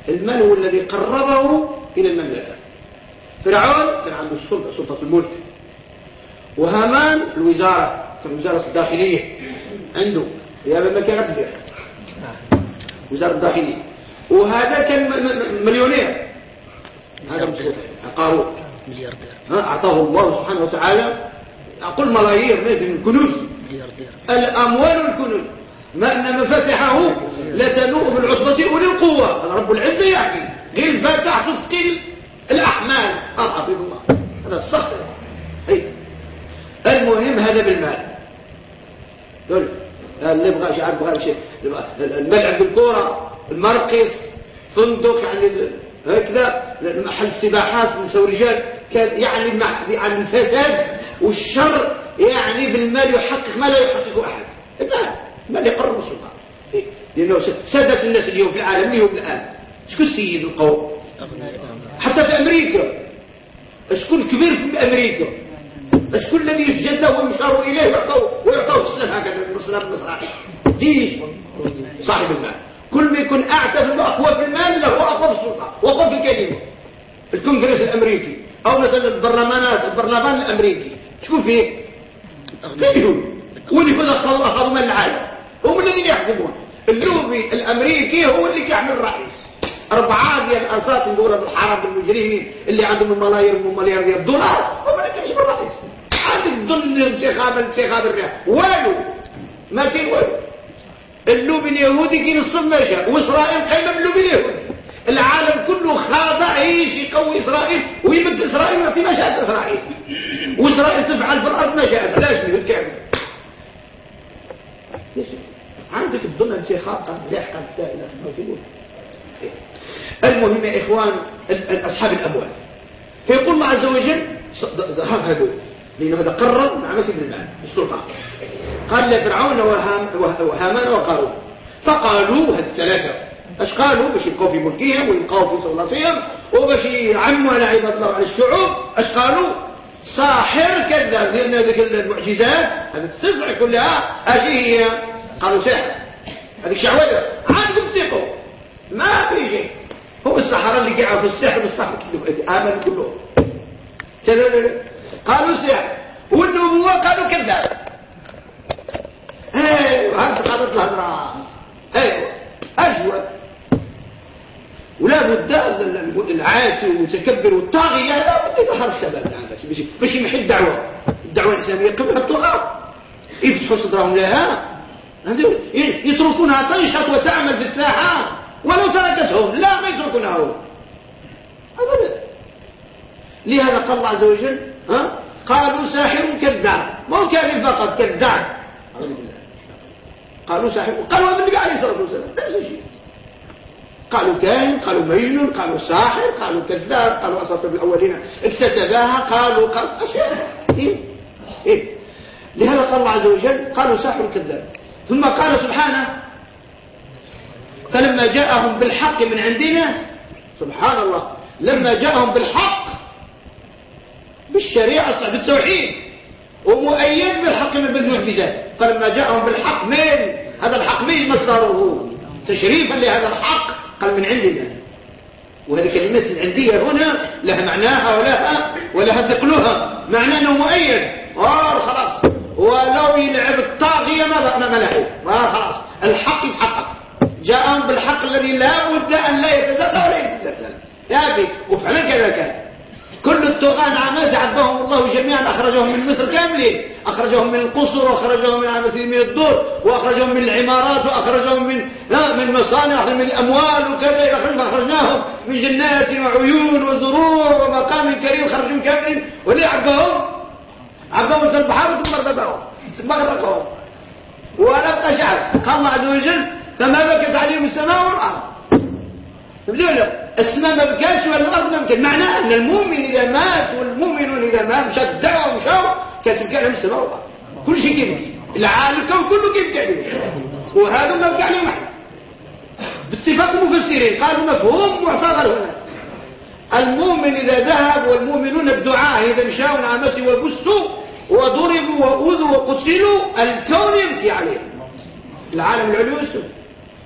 المال هو الذي قربه إلى المملكة. فرعون كان عنده السلطة سلطة الملك. وهامان الوزارة في الوزارة الداخلية عنده. يا بما كان غدير وزارة الداخلية. وهذا كان مليونير. هذا مسؤول قارون. ملياردير. أعطاه الله سبحانه وتعالى. أقول ملايير من الكنوز الأموال والكنوز. ما أن مفاتحه لتنوء بالعصبة أولي القوة. رب العزة يعني. غير الفاتح تثقل الأحمال. أضعف الله. هذا الصخر أي المهم هذا بالمال. دول اللي يبغى شيء عارف بغى شيء. الملعب بالكوره المرقص فندق يعني هكذا. محل السباحات نسوا رجال. يعني يعني الفساد والشر يعني بالمال يحقق ما لا يحققه أحد. المال المال يقرب السلطان؟ لأنه سادت الناس اليوم في العالم. اليوم الان شكون سيد القوم؟ حتى في أمريكا. شكون كبير في أمريكا؟ شكون الذي يسجد له ويشار إليه ويعطوه ويعطوه السلف هكذا السلف المصراعي جيش صاحب المال. كل ما يكون أعتى واقوى في المال له أقوى في السلطه وأقوى في الكلمة. الكونغرس الأمريكي. أو مثلا البرلمانات البرلمان الأمريكي. شكون فيه. فيهم. واللي كذا اخذوا من العالم. هم الذين يحكمون. اللوبي الأمريكي هو اللي كيعمل الرئيس. أربعة ديال الأساطين دول الحرب المجرمين اللي عندهم الملايير والمليار ديال الدولار هم اللي كيمشوا الرئيس. عندك ظل الانتخاب الانتخاب الرئاسي والو ما كاين والو اللوبي اليهودي كاين الصماشة وإسرائيل قايمة باللوبي اليهودي. العالم كله خاضع يعيش يقوي إسرائيل ويمد إسرائيل ويعطي ما شاءت إسرائيل. وإسرائيل تفعل في الأرض ما شاءت علاش من الكعبة. عندك الظل الانتخاب قد لاحقا لا إلا الله. المهم يا إخوان أصحاب الأموال. فيقول الله عز وجل هذا لأن هذا قرر مع مثل المال السلطان. قال لفرعون وهامان وقارون. فقالوا هاد قالوا؟ باش يبقوا في ملكهم ويبقوا في سلطتهم وباش يعموا على عباد الله وعلى الشعوب اش قالوا؟ ساحر كذاب لأن هذيك المعجزات هذه التسع كلها أجي هي قالوا سحر. هذيك شعوذة عاد تصيقوا ما في شيء. هم السحرة اللي قاعوا في السحر بالصحر آمنوا كلهم. قالوا سحر. والنبوة قالوا كذاب. أيوه هذا قالت الهضرة أيوه أجود. ولا بد العاتي والمتكبر والطاغية لا بد يظهر السبب بس باش يمحي الدعوة. الدعوة الإسلامية قبل يحطوها يفتحوا صدرهم لها. يتركونها تنشط وتعمل في الساحة ولو تركتهم. لا ما يتركونه أبدا. لهذا قال الله عز وجل ها؟ قالوا ساحر كذاب. ما هو كاذب فقط كذاب. قالوا ساحر. قالوا النبي عليه الصلاة والسلام. نفس الشيء قالوا كاهن قالوا مجنون قالوا ساحر قالوا كذاب قالوا أساطير الأولين. اكتسباها قالوا قال أشياء. إيه؟ إيه؟ لهذا قال الله عز وجل قالوا ساحر كذاب. ثم قال سبحانه فلما جاءهم بالحق من عندنا سبحان الله لما جاءهم بالحق بالشريعة بالتوحيد ومؤيد بالحق من بالمعجزات فلما جاءهم بالحق من؟ هذا الحق من مصدره؟ تشريفا لهذا الحق. قال من عندنا. وهذه كلمة العندية هنا لها معناها ولها ولها ثقلها. أنه مؤيد. آه خلاص. ولو يلعب الطاغية ما ما لعب. آه خلاص. الحق يتحقق. جاءهم بالحق الذي الذي لا بد أن لا يتزلزل ولا يتزلزل. ثابت. وفعلا كذا كان. كل الطغاة عامات عذبهم الله جميعا أخرجهم من مصر كاملين. أخرجهم من القصر وأخرجهم من من الدور وأخرجهم من العمارات وأخرجهم من من مصانع من الأموال وكذا أخرجناهم. من جنات وعيون وزروع ومقام كريم خرجهم كاملين. وليه عذبهم عذبهم في البحر ثم غرقهم ثم غرقهم ولبقى شعب الله عز وجل فما بكت عليهم السماء والأرض. السماء ما بكاش والارض ما بكاش. معناه أن المؤمن إذا مات والمؤمنون إذا مات مشات الدعوة ومشاو كتبكى عليهم السماء والأرض. كل شيء كيف؟ العالم الكون كله كيف عليهم وهذا ما بكى عليهم احد باتفاق المفسرين قالوا مفهوم معتبر هنا. المؤمن إذا ذهب والمؤمنون الدعاء إذا مشاوا نعمسي وبسوا وضربوا وأوذوا وقتلوا الكون يبكي عليهم. العالم العلوي والسفلي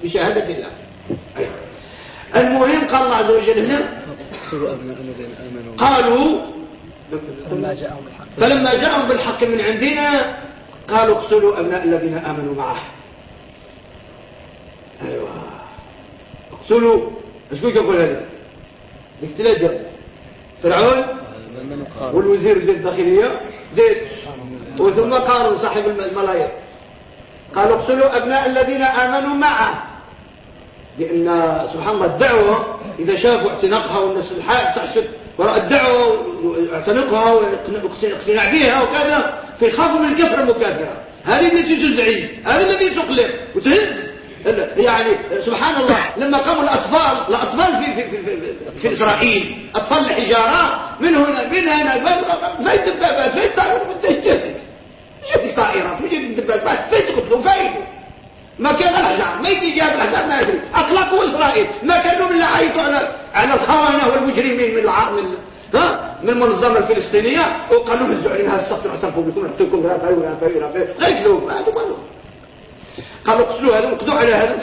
بشهادة الله. أيضا. المهم قال الله عز وجل هنا قالوا فلما جاءهم بالحق من عندنا قالوا اقتلوا أبناء الذين آمنوا معه. أيوه. اقتلوا. بيك يقول هذا؟ الاستلاجة فرعون والوزير وزير الداخلية زيد وثم قالوا صاحب الملايين. قالوا اقتلوا أبناء الذين آمنوا معه. لأن سبحان الله الدعوة إذا شافوا اعتناقها والناس تحسب وراء الدعوة واعتنقها واقتناع بها وكذا فيخافوا من الكفر المكافرة. هذه التي تزعج هذه التي تقلق. وتهز يعني سبحان الله لما قاموا الأطفال الأطفال في, في, في, في, في إسرائيل أطفال الحجارة من هنا من هنا فين الدبابات؟ فين الطائرات؟ فين جاتك جاتك طائرات فين الدبابات فين تقتلوا؟ فين؟ ما كان الأحزاب ما يجي جاب الأحزاب ما يدري. أطلقوا إسرائيل. ما كانوا من عيطوا على على الخونة والمجرمين من الع... من ها؟ من المنظمة الفلسطينية وقالوا بالزعر هذا السقط نعترفوا بكم نحطوكم رافعي ورافعي رافعي غير كذوب ما مالهم قالوا. اقتلوا هذا وقضوا على هذا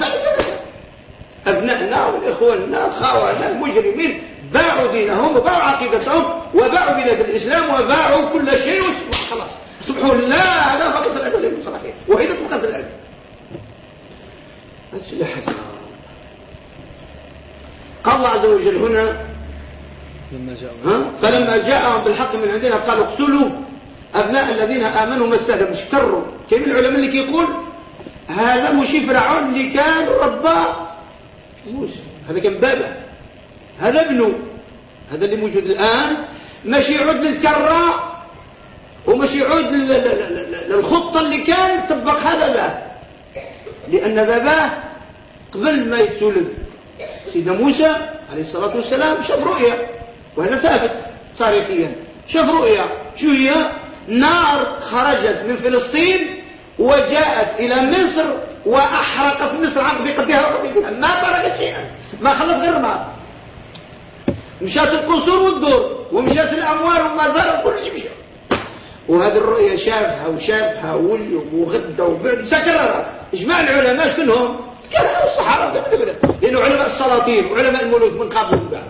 أبنائنا والإخواننا خوانا المجرمين باعوا دينهم وباعوا عقيدتهم وباعوا بلاد الإسلام وباعوا كل شيء خلاص سبحوا الله هذا فقط العلم صحيح وإذا فقط العلم أسلحة قال الله عز وجل هنا لما ها؟ فلما جاءهم بالحق من عندنا قالوا اقتلوا أبناء الذين آمنوا مش كروا كيف العلماء اللي كيقول هذا مش فرعون اللي كان ربا موسى. هذا كان بابا هذا ابنه. هذا اللي موجود الآن. ماشي يعود للكرة وماشي يعود للخطة اللي كان طبق هذا له لأن باباه قبل ما يتولد. سيدنا موسى عليه الصلاة والسلام شاف رؤيا وهذا ثابت تاريخيا. شاف رؤيا شو هي؟ نار خرجت من فلسطين وجاءت إلى مصر وأحرقت مصر. بقدها وقدها ما ترك شيئا. ما خلص غير النار مشات القصور والدور ومشات الأموال والمزار وكل شيء مشى وهذه الرؤيا شافها وشافها واليوم وغدا وبعد سكررت إجماع العلماء شكونهم كانوا الصحراء. لأنه علماء السلاطين وعلماء الملوك من قبل ومن بعد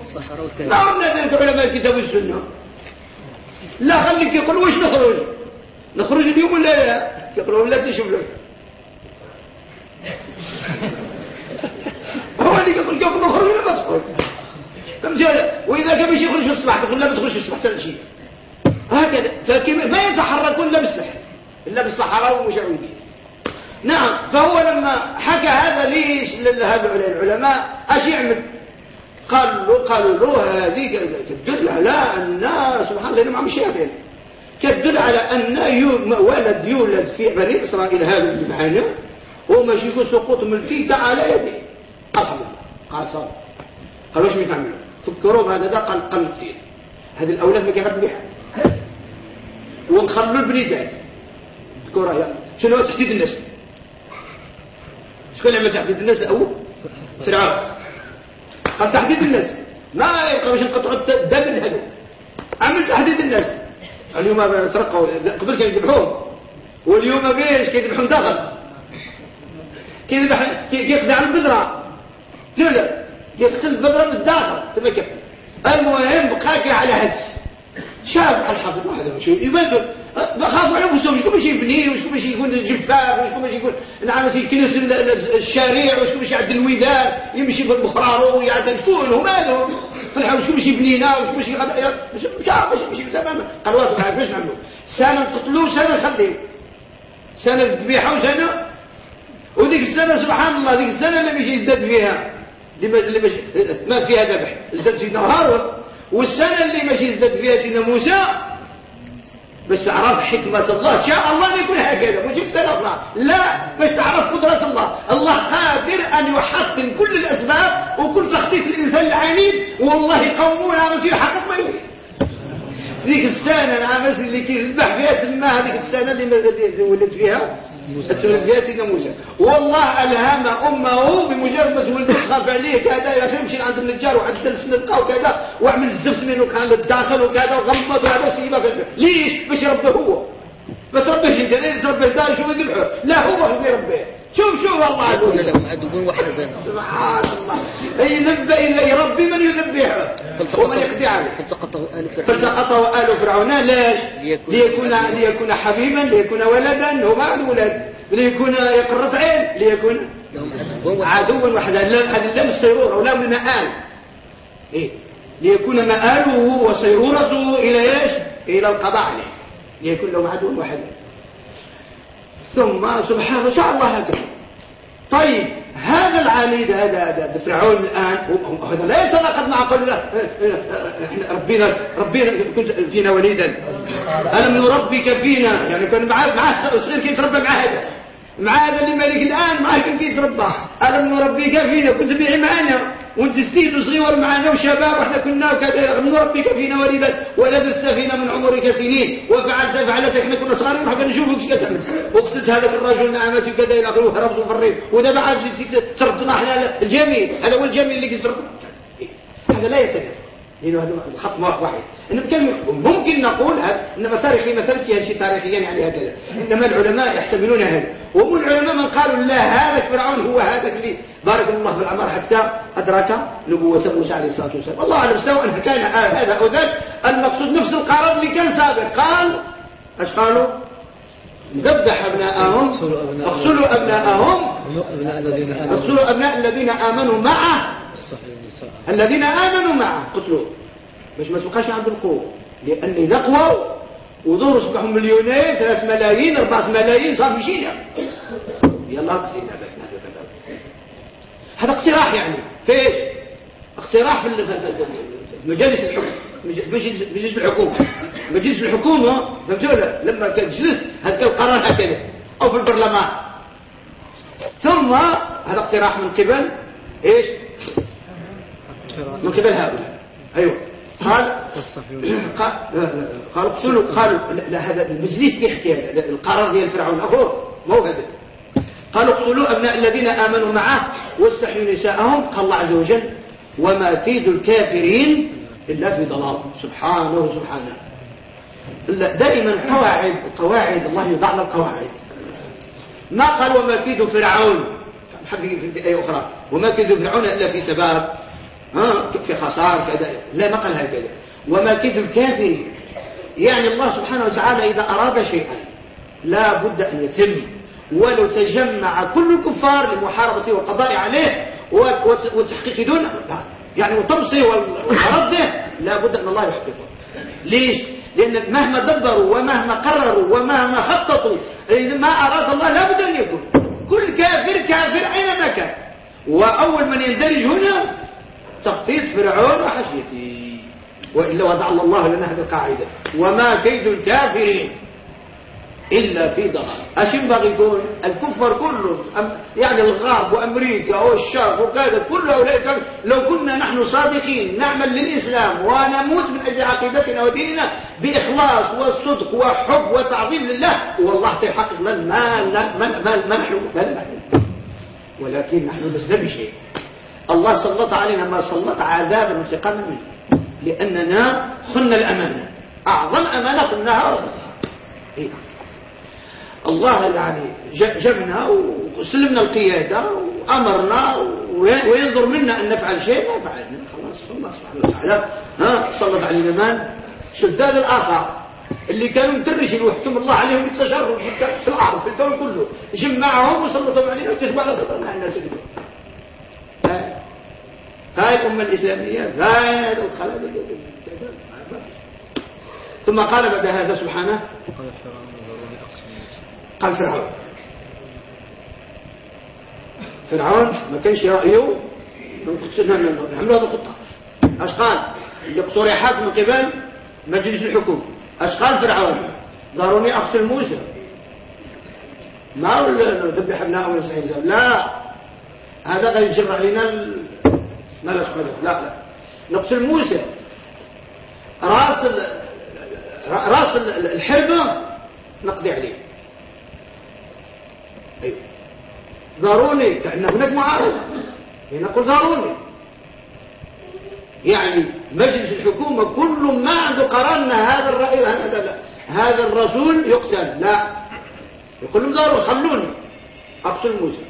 الصحراء ما عرفنا ذلك علماء الكتاب والسنة. لا خليك يقول وش نخرج؟ نخرج اليوم ولا لا؟ يقولون لا تشوف لك. هو اللي يقول كيف نخرج ولا ما تخرج؟ وإذا كان باش يخرج الصباح تقول لا ما تخرجش الصباح ثلاث شيء. هكذا. ما يتحركون إلا بالسحر إلا بالصحراء والمشعوذين نعم فهو لما حكى هذا ليش لهذا العلماء يعمل؟ قالوا قالوا له هذه تدل على أن سبحان الله معهم الشياطين تدل على أن ولد يولد في بني إسرائيل هذا اللي معنا وماشي يكون سقوط ملكي على يدي. أصلا قال صار. قالوا إيش بتعملوا فكروا بهذا ده قال قلت هذه الأولاد ما كيغد بها. ونخلوا البنيتات ذكورها يا شنو تحديد النسل عمل تحديد النسل الأول فرعون قال تحديد النسل ما يبقى باش نقطعوا الدم هذو عمل تحديد النسل اليوم ترقوا قبل كانوا يذبحوهم. واليوم بيش كيذبحون داخل. كيذبح كيقضي على البذرة. لا لا. يغسل البذرة من الداخل. المهم بقى على هذا شاف الحافظ واحد يبادر خافوا على انفسهم شكون باش يبني وشكون باش يكون جفاف وشكون باش يكون نعم يكنس الشارع وشكون باش يعدل الودان يمشي في البخرار ويعدل شكون هما هذو فرحوا شكون باش يبنينا وشكون باش يغدا مش عارف باش يمشي تماما. قالوا واحد باش نعملوا سنة نقتلوه سنة نخليه سنة الذبيحه وسنه وديك السنة سبحان الله ديك السنة اللي باش يزداد فيها. اللي ما فيها ذبح. ازداد سيدنا هارون والسنة اللي ماشي ازداد فيها سيدنا موسى بس تعرف حكمة الله. شاء الله ما يكون هكذا. مش السنة الله لا بس تعرف قدرة الله. الله قادر أن يحطم كل الأسباب وكل تخطيط الإنسان العنيد. والله قومون عمسي يحقق ما يريد. ذيك السنة نعم اللي كيذبح فيها تما هذيك السنة اللي ولد فيها. سيدنا موسى. والله ألهم أمه بمجرد ما تولد تخاف عليه كذا يا أخي امشي عند النجار وعند السنقة وكذا واعمل الزفت منه كان للداخل وكذا وغمض وهذا وسيبه ليش؟ باش يربيه هو. ما تربيش انت ليه تربيه دا شو يذبحه لا هو اللي يربيه شوف شوف الله يكون لهم عدو وحزن سبحان الله. ينبئ إلا يربي من يذبحه ومن يقضي عليه فالتقطه آل فرعون. فالتقطه آل فرعون ليش؟ ليكون ليكون حبيبا. ليكون ولدا هو ما عنده ولد. ليكون يقرة عين ليكون عدوا وحدا هذا لم السيرورة ولا من مآل. إيه؟ ليكون مآله وسيرورته إلى إيش؟ إلى القضاء عليه. ليكون له عدو وحدا ثم سبحانه شاء الله هكذا. طيب هذا العنيد هذا هذا فرعون الآن هذا لا يتناقض مع قول الله. إحنا ربنا ربنا كنت فينا وليدا. ألم نربك فينا؟ يعني كان معاه معاه صغير كيتربى مع هذا؟ مع هذا اللي مالك الآن معاه كان كيتربى ألم نربك فينا؟ كنت بيعي معنا وانت ستيد وصغير معنا وشباب وإحنا كنا وكذا. نربك فينا وليدا ولبست فينا من عمرك سنين. وفعلت فعلت إحنا كنا صغارين وحنا نشوفك إيش كتعمل وقصدت هذاك الرجل نعمتي وكذا إلى آخره وهربت وفريت ودابا عاد تردنا إحنا الجميل. هذا هو الجميل اللي كيترد هذا لا يتنافى لأنه هذا خط واحد. كان ممكن نقول ان تاريخي مثلا فيها شيء تاريخيا يعني هكذا. إنما العلماء يحتملون هذا. ومن العلماء من قالوا لا هذا فرعون هو هذا اللي بارك الله في العمر حتى أدرك نبوة موسى عليه الصلاة والسلام. الله أعلم سواء إن كان هذا أو ذاك. المقصود نفس القرار اللي كان سابق. قال إيش قالوا؟ ذبح أبناءهم. اقتلوا أبناءهم. اقتلوا أبناء الذين آمنوا. معه. الذين آمنوا معه. قتلوه باش ما تبقاش عنده القوة لأن إذا قووا وظهروا صبحوا مليونين ثلاث ملايين أربعة ملايين صار مشينا. يلا اقصينا هذا اقتراح يعني. فيش اقتراح في مجالس الحكم. مجلس الحكومة. مجلس الحكومة فهمتوا لما تجلس هذا القرار هكذا أو في البرلمان. ثم هذا اقتراح من قبل إيش؟ من قبل هؤلاء. أيوه. قال قال اقتلوا قالوا لا هذا المجلس يحكي القرار ديال فرعون اخر مو هذا قالوا اقتلوا أبناء الذين آمنوا معه واستحيوا نساءهم. قال الله عز وجل وما كيد الكافرين إلا في ضلال. سبحانه سبحانه دائما قواعد قواعد الله يضع لنا القواعد. ما قال وما كيد فرعون؟ حق في إيه أخرى. وما كيد فرعون إلا في سباب. ها؟ في خسارة كذا. لا ما قال هكذا. وما كيد الكافر يعني الله سبحانه وتعالى إذا أراد شيئا لا بد أن يتم. ولو تجمع كل الكفار لمحاربته والقضاء عليه والتحقيق دونه يعني وطمسه ورده لا بد أن الله يحققه. ليش؟ لأن مهما دبروا ومهما قرروا ومهما خططوا ما أراد الله لا بد أن يكون. كل كافر كافر أينما كان. وأول من يندرج هنا تخطيط فرعون وحشيته وإلا وضع الله لنا هذه القاعدة. وما كيد الكافرين إلا في ضلال. أش ينبغي يقول؟ الكفر كله. يعني الغرب وأمريكا والشرق وكذا كل هؤلاء لو كنا نحن صادقين نعمل للإسلام ونموت من أجل عقيدتنا وديننا بإخلاص وصدق وحب وتعظيم لله والله تحقق لنا ما, ما نحن. ولكن نحن لسنا بشيء. الله سلط علينا ما سلط عذابا انتقاما منه. لأننا خلنا الأمانة. أعظم أمانة خلناها ربنا إيه؟ الله يعني جبنا وسلمنا القيادة وأمرنا وينظر منا أن نفعل شيء. ما فعلنا. خلاص الله سبحانه وتعالى ها سلط علينا من شداد الآخر. اللي كانوا مترشين وحكم الله عليهم بالتشرف في الأرض في الكون كله. جمعهم وسلطهم علينا وكتبوا على صدرنا الناس هاي الأمة الإسلامية هاي الخلق ثم قال بعد هذا سبحانه قال فرعون. فرعون ما كانش رأيه نحمل هذا الخطة اش قال؟ يقصر يحاس من قبل مجلس الحكم. اش قال فرعون؟ ضروني أقتل موسى. ما ذبح ابناء ونستحيل لا. هذا قد يجر علينا ملك ملك لا لا. نقتل موسى. راس راس الحربة نقضي عليه. أيوه ضروني كأن هناك معارضة نقول ضروني يعني مجلس الحكومة كل ما عنده قرار هذا الرأي هذا هذا الرسول يقتل. لا. يقول لهم ضروري خلوني. أقتل موسى.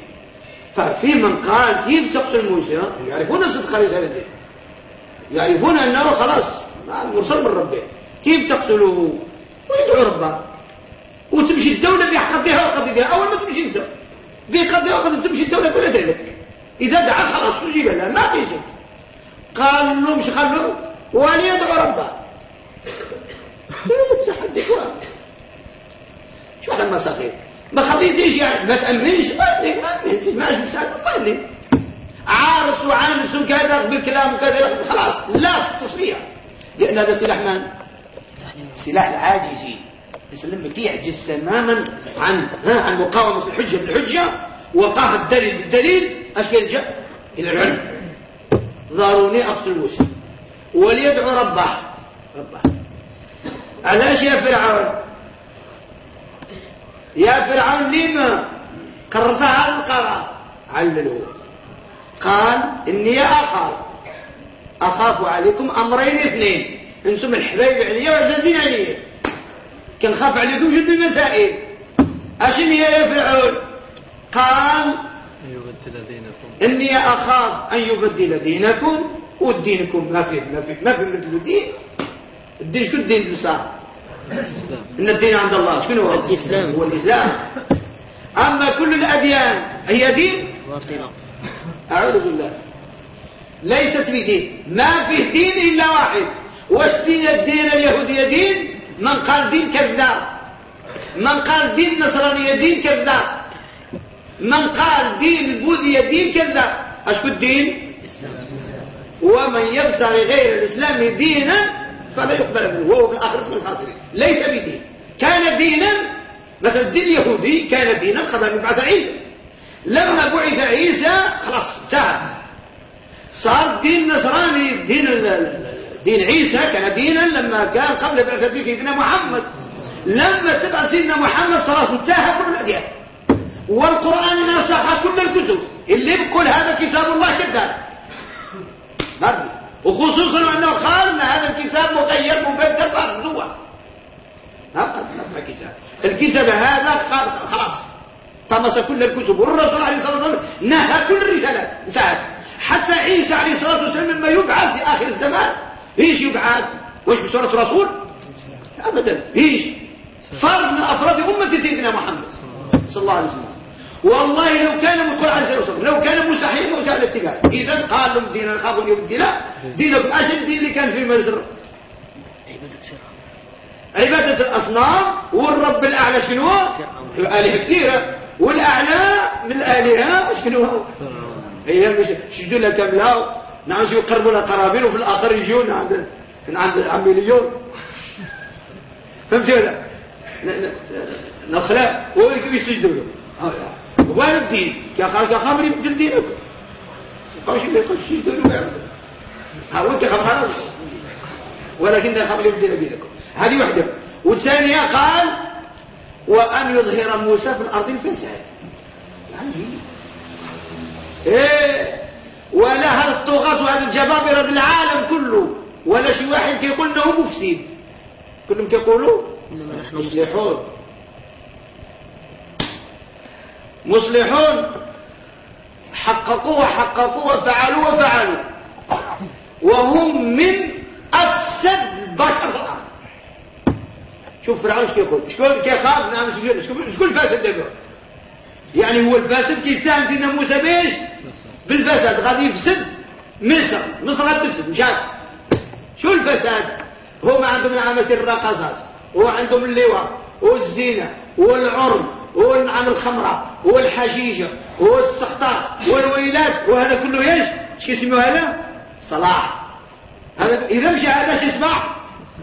ففي من قال كيف تقتل موسى؟ يعرفون صدق رسالته يعرفون أنه خلاص مرسل من ربه. كيف تقتلوه؟ ويدعو ربه. وتمشي الدولة بحقها وقضيها أول ما تمشي انت. بقضيها وقضيها تمشي الدولة كلها ذلك إذا دعا خلاص تجيب لها ما في شك قال له مش خلوا وليدعو ربه. تحدي شو على المساخين ما خليتيش يعني ما تأمنش ما تأمنش ما الله عارس وعانس وكذا بالكلام وكذا خلاص لا تصفية. لأن هذا سلاح من؟ سلاح العاجزي. يسلم بك يعجز تماما عن عن مقاومة الحجة بالحجة وقاه الدليل بالدليل. إيش يلجأ إلى العلم. ضاروني أقتل موسى وليدعو ربه ربه علاش يا فرعون؟ يا فرعون لما قررتها على القرار علمه قال إني أخاف. أخاف عليكم أمرين اثنين. أنتم الحبايب عليا وعزازين عليا كنخاف عليكم جد المسائل. اشن هي يا فرعون؟ قال إني أخاف أن يبدل دينكم ودينكم ما في ما في ما في مثل الدين. الدين شكون الدين بصح إن الدين عند الله. شكون هو؟ الإسلام. هو الإسلام. أما كل الأديان هي دين؟ أعوذ بالله. ليست بدين ما فيه دين إلا واحد. واش دين الدين اليهودية دين من قال دين كذاب. من قال دين نصرانية دين كذاب. من قال دين البوذية دين كذاب. أشكو الدين؟ ومن يبتغي غير الإسلام دينا فلا يقبل منه وهو في الآخرة من الخاسرين. ليس بدين كان دينا مثلا الدين اليهودي كان دينا قبل ان يبعث عيسى. لما بعث عيسى خلاص انتهى. صار دين نصراني دين دين عيسى كان دينا لما كان قبل بعثة سيدنا محمد. لما تبع سيدنا محمد صلاة انتهى كل الأديان. والقرآن نسخ كل الكتب. اللي بقول هذا كتاب الله كذاب. برضي وخصوصا أنه قال أن هذا الكتاب مغير مبدل صار زوى هذا كتاب الكتاب. هذا خلاص. طمس كل الكتب. والرسول عليه الصلاة والسلام نهى كل الرسالات. انتهت. حتى عيسى عليه الصلاة والسلام لما يبعث في آخر الزمان إيش يبعث؟ وش بسورة رسول؟ ابدا. إيش؟ فرد من أفراد أمة سيدنا محمد صلى الله عليه وسلم. والله لو كان من القرآن عليه الصلاة لو كان مستحيل موجه الاتباع إذا قال لهم دينا الخاف يبدل دينكم إيش الدين اللي كان في مصر عبادة الأصنام والرب الأعلى شنو؟ هو؟ آلهة كثيرة. والأعلى من الآلهة شنو؟ هو؟ هي مش شدوا لها كاملة. نعم يقربوا لها قرابين وفي الآخر يجون عند عند العمليون فهمت ولا نخلع هو كيف يسجدوا له. وين الدين يا خامر يبدل دينك قاش اللي يخش يسجدوا له ها وانت خلاص. ولكن ده خامر يبدل دينكم هذه واحدة والثانية قال وأن يظهر موسى في الأرض الفساد. يعني إيه. ولا هذا الطغاة وهذا الجبابرة بالعالم كله. ولا شي واحد كيقول إنه مفسد. كلهم كيقولوا مصلحون مصلحون. حققوا وحققوا وفعلوا وفعلوا وهم من أفسد بشر. الأرض شوف فرعون يقول شكون كيخاف نعم شكون شكون الفاسد دابا؟ يعني هو الفاسد كيتهم سيدنا موسى باش بالفساد. غادي يفسد مصر. مصر غادي تفسد مشات شو الفساد؟ هما عندهم العماسي الرقصات وعندهم اللواء والزينة والعرم. والنعم الخمرة والحشيشة والسخطات والويلات وهذا كله إيش؟ إيش كيسميوه هذا؟ صلاح. هذا إذا مشى هذا شو يسمع؟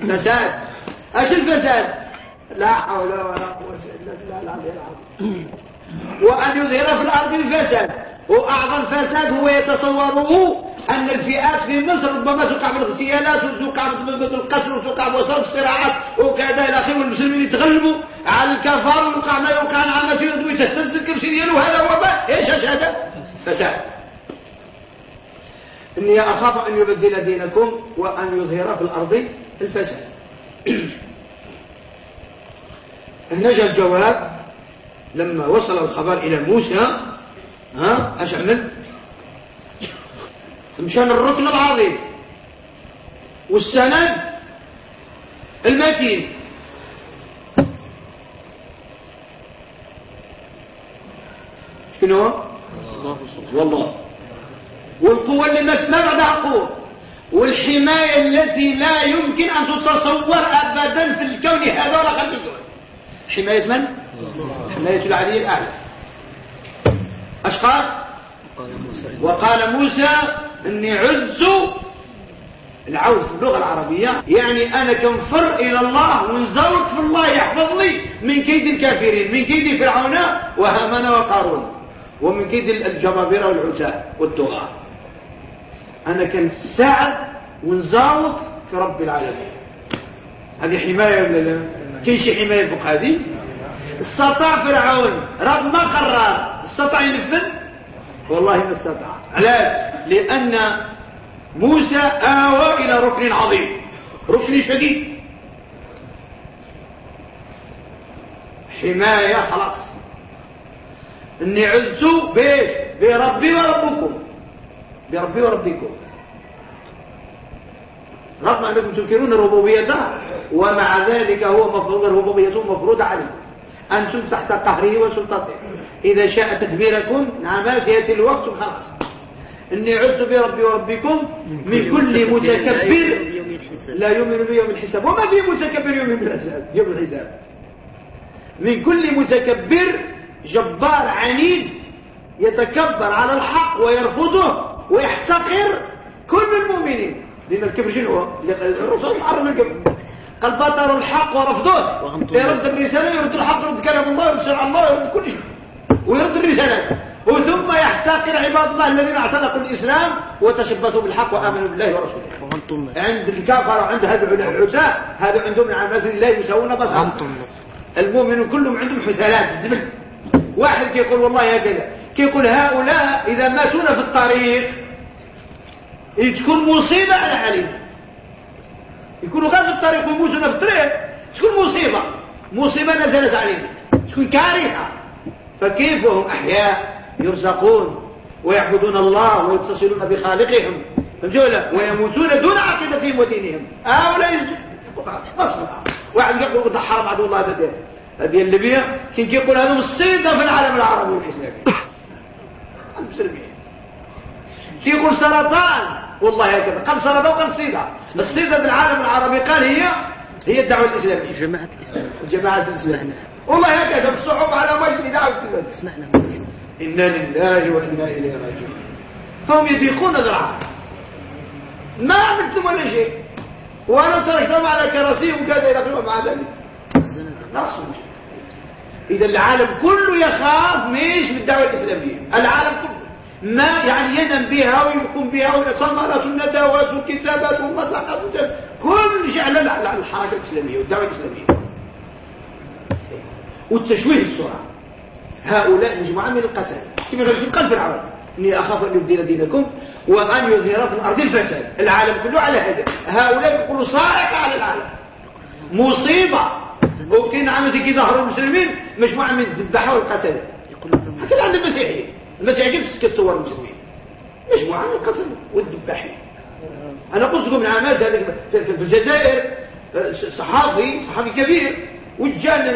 فساد. إيش الفساد؟ لا حول ولا قوة إلا بالله العلي العظيم. وأن يظهر في الأرض الفساد. وأعظم فساد هو يتصوره أن الفئات في مصر ربما تقع بالاغتيالات وتقع بالقتل وتقع بوسط الصراعات وكذا إلى آخره. والمسلمين يتغلبوا على الكفار ويوقع ما يوقع عن في يرد ويتهتز الكرسي ديالو هذا وباء إيش إيش هذا؟ فساد. إني أخاف أن يبدل دينكم وأن يظهر في الأرض الفساد. هنا جاء الجواب لما وصل الخبر إلى موسى ها إيش عمل مشان الركن العظيم. والسند المتين. شنو والله. والقوة اللي ما بعدها قوة. والحماية التي لا يمكن أن تتصور أبدا في الكون هذا ولا خلف الكون. حماية من؟ حماية العلي الأعلى. أش قال؟ وقال موسى إني عز العوز في اللغة العربية. يعني أنا كنفر إلى الله ونزوج في الله يحفظني من كيد الكافرين من كيد فرعون وهامان وقارون ومن كيد الجبابرة والعتاء والطغاة أنا كنساعد ونزاوط في رب العالمين. هذه حماية ولا لا؟ كاين شي حماية فوق هذه استطاع فرعون رغم ما قرر. استطاع ينفذ؟ والله ما استطاع. علاش لأن موسى آوى إلى ركن عظيم. ركن شديد. حماية خلاص. إني عزت بيش بربي وربكم. بربي وربكم. رغم أنكم تنكرون ربوبيته ومع ذلك هو مفروض ربوبيته مفروضة عليكم. أنتم تحت قهره وسلطته. إذا شاء تدبيركم نعم سيأتي الوقت خلاص. إني عدت بربي وربكم من كل متكبر لا يؤمن بيوم الحساب. وما في متكبر يوم الحساب؟ من كل متكبر جبار عنيد يتكبر على الحق ويرفضه ويحتقر كل المؤمنين. لأن الكبر هو؟ الرسول عرف الكبر. قال بطر الحق ورفضه يرد الرسالة يرد الحق يرد كلام الله يرد شرع الله يرد كل شيء. ويرد الرسالات وثم يحتقر عباد الله الذين اعتنقوا الإسلام وتشبثوا بالحق وآمنوا بالله ورسوله. عند الكافر وعند هذا العتاء هذا عندهم عمازل الله يسوون بصر المؤمن كلهم عندهم حثالات الزبل واحد كيقول والله هكذا كيقول هؤلاء إذا ماتون في الطريق تكون مصيبة على علينا. يكونوا غير في الطريق ويموتون في الطريق تكون مصيبة. مصيبة نزلت علينا تكون كارثة. فكيف هم أحياء؟ يرزقون ويعبدون الله ويتصلون بخالقهم. فهمتوا ويموتون دون عقيدتهم ودينهم. هؤلاء غصب واحد يقول حرم عدو الله هذا هذه الليبيا كان كيقول هذا الصيدة في العالم العربي والإسلامي المسلمين. كيقول سرطان والله هكذا. قال سرطان وقال صيدة الصيدة في العالم العربي قال هي هي الدعوة الإسلامية. جماعة الإسلام. جماعة الإسلام. والله هكذا بالصحف على وجه دعوة الإسلام. اسمعنا. إنا لله وإنا إليه راجعون. فهم يضيقون ذرعا ما عملتم ولا شيء. وأنا تركتهم على كراسيهم وكذا إلى اخره مع ذلك. إذا العالم كله يخاف مش بالدعوة الإسلامية. العالم كله. ما يعني ينم بها ويقوم بها ويتمارس الندوات والكتابات والمصلحات كل شيء على الحركة الإسلامية والدعوة الإسلامية. والتشويه السرعة. هؤلاء مجموعة من القتل كما يقول قال فرعون. إني أخاف أن يبدل دينكم وأن يظهر في الأرض الفساد. العالم كله على هذا. هؤلاء يقولوا صاعقة على العالم. مصيبة. وكاين عام زي كي ظهروا المسلمين مجموعة من الذبحة والقتل حتى عند المسيحيين المسيحيين كيف كتصور المسلمين؟ مجموعة من القتل والذباحين أنا قلت لكم من عام في الجزائر صحابي صحابي كبير. وجان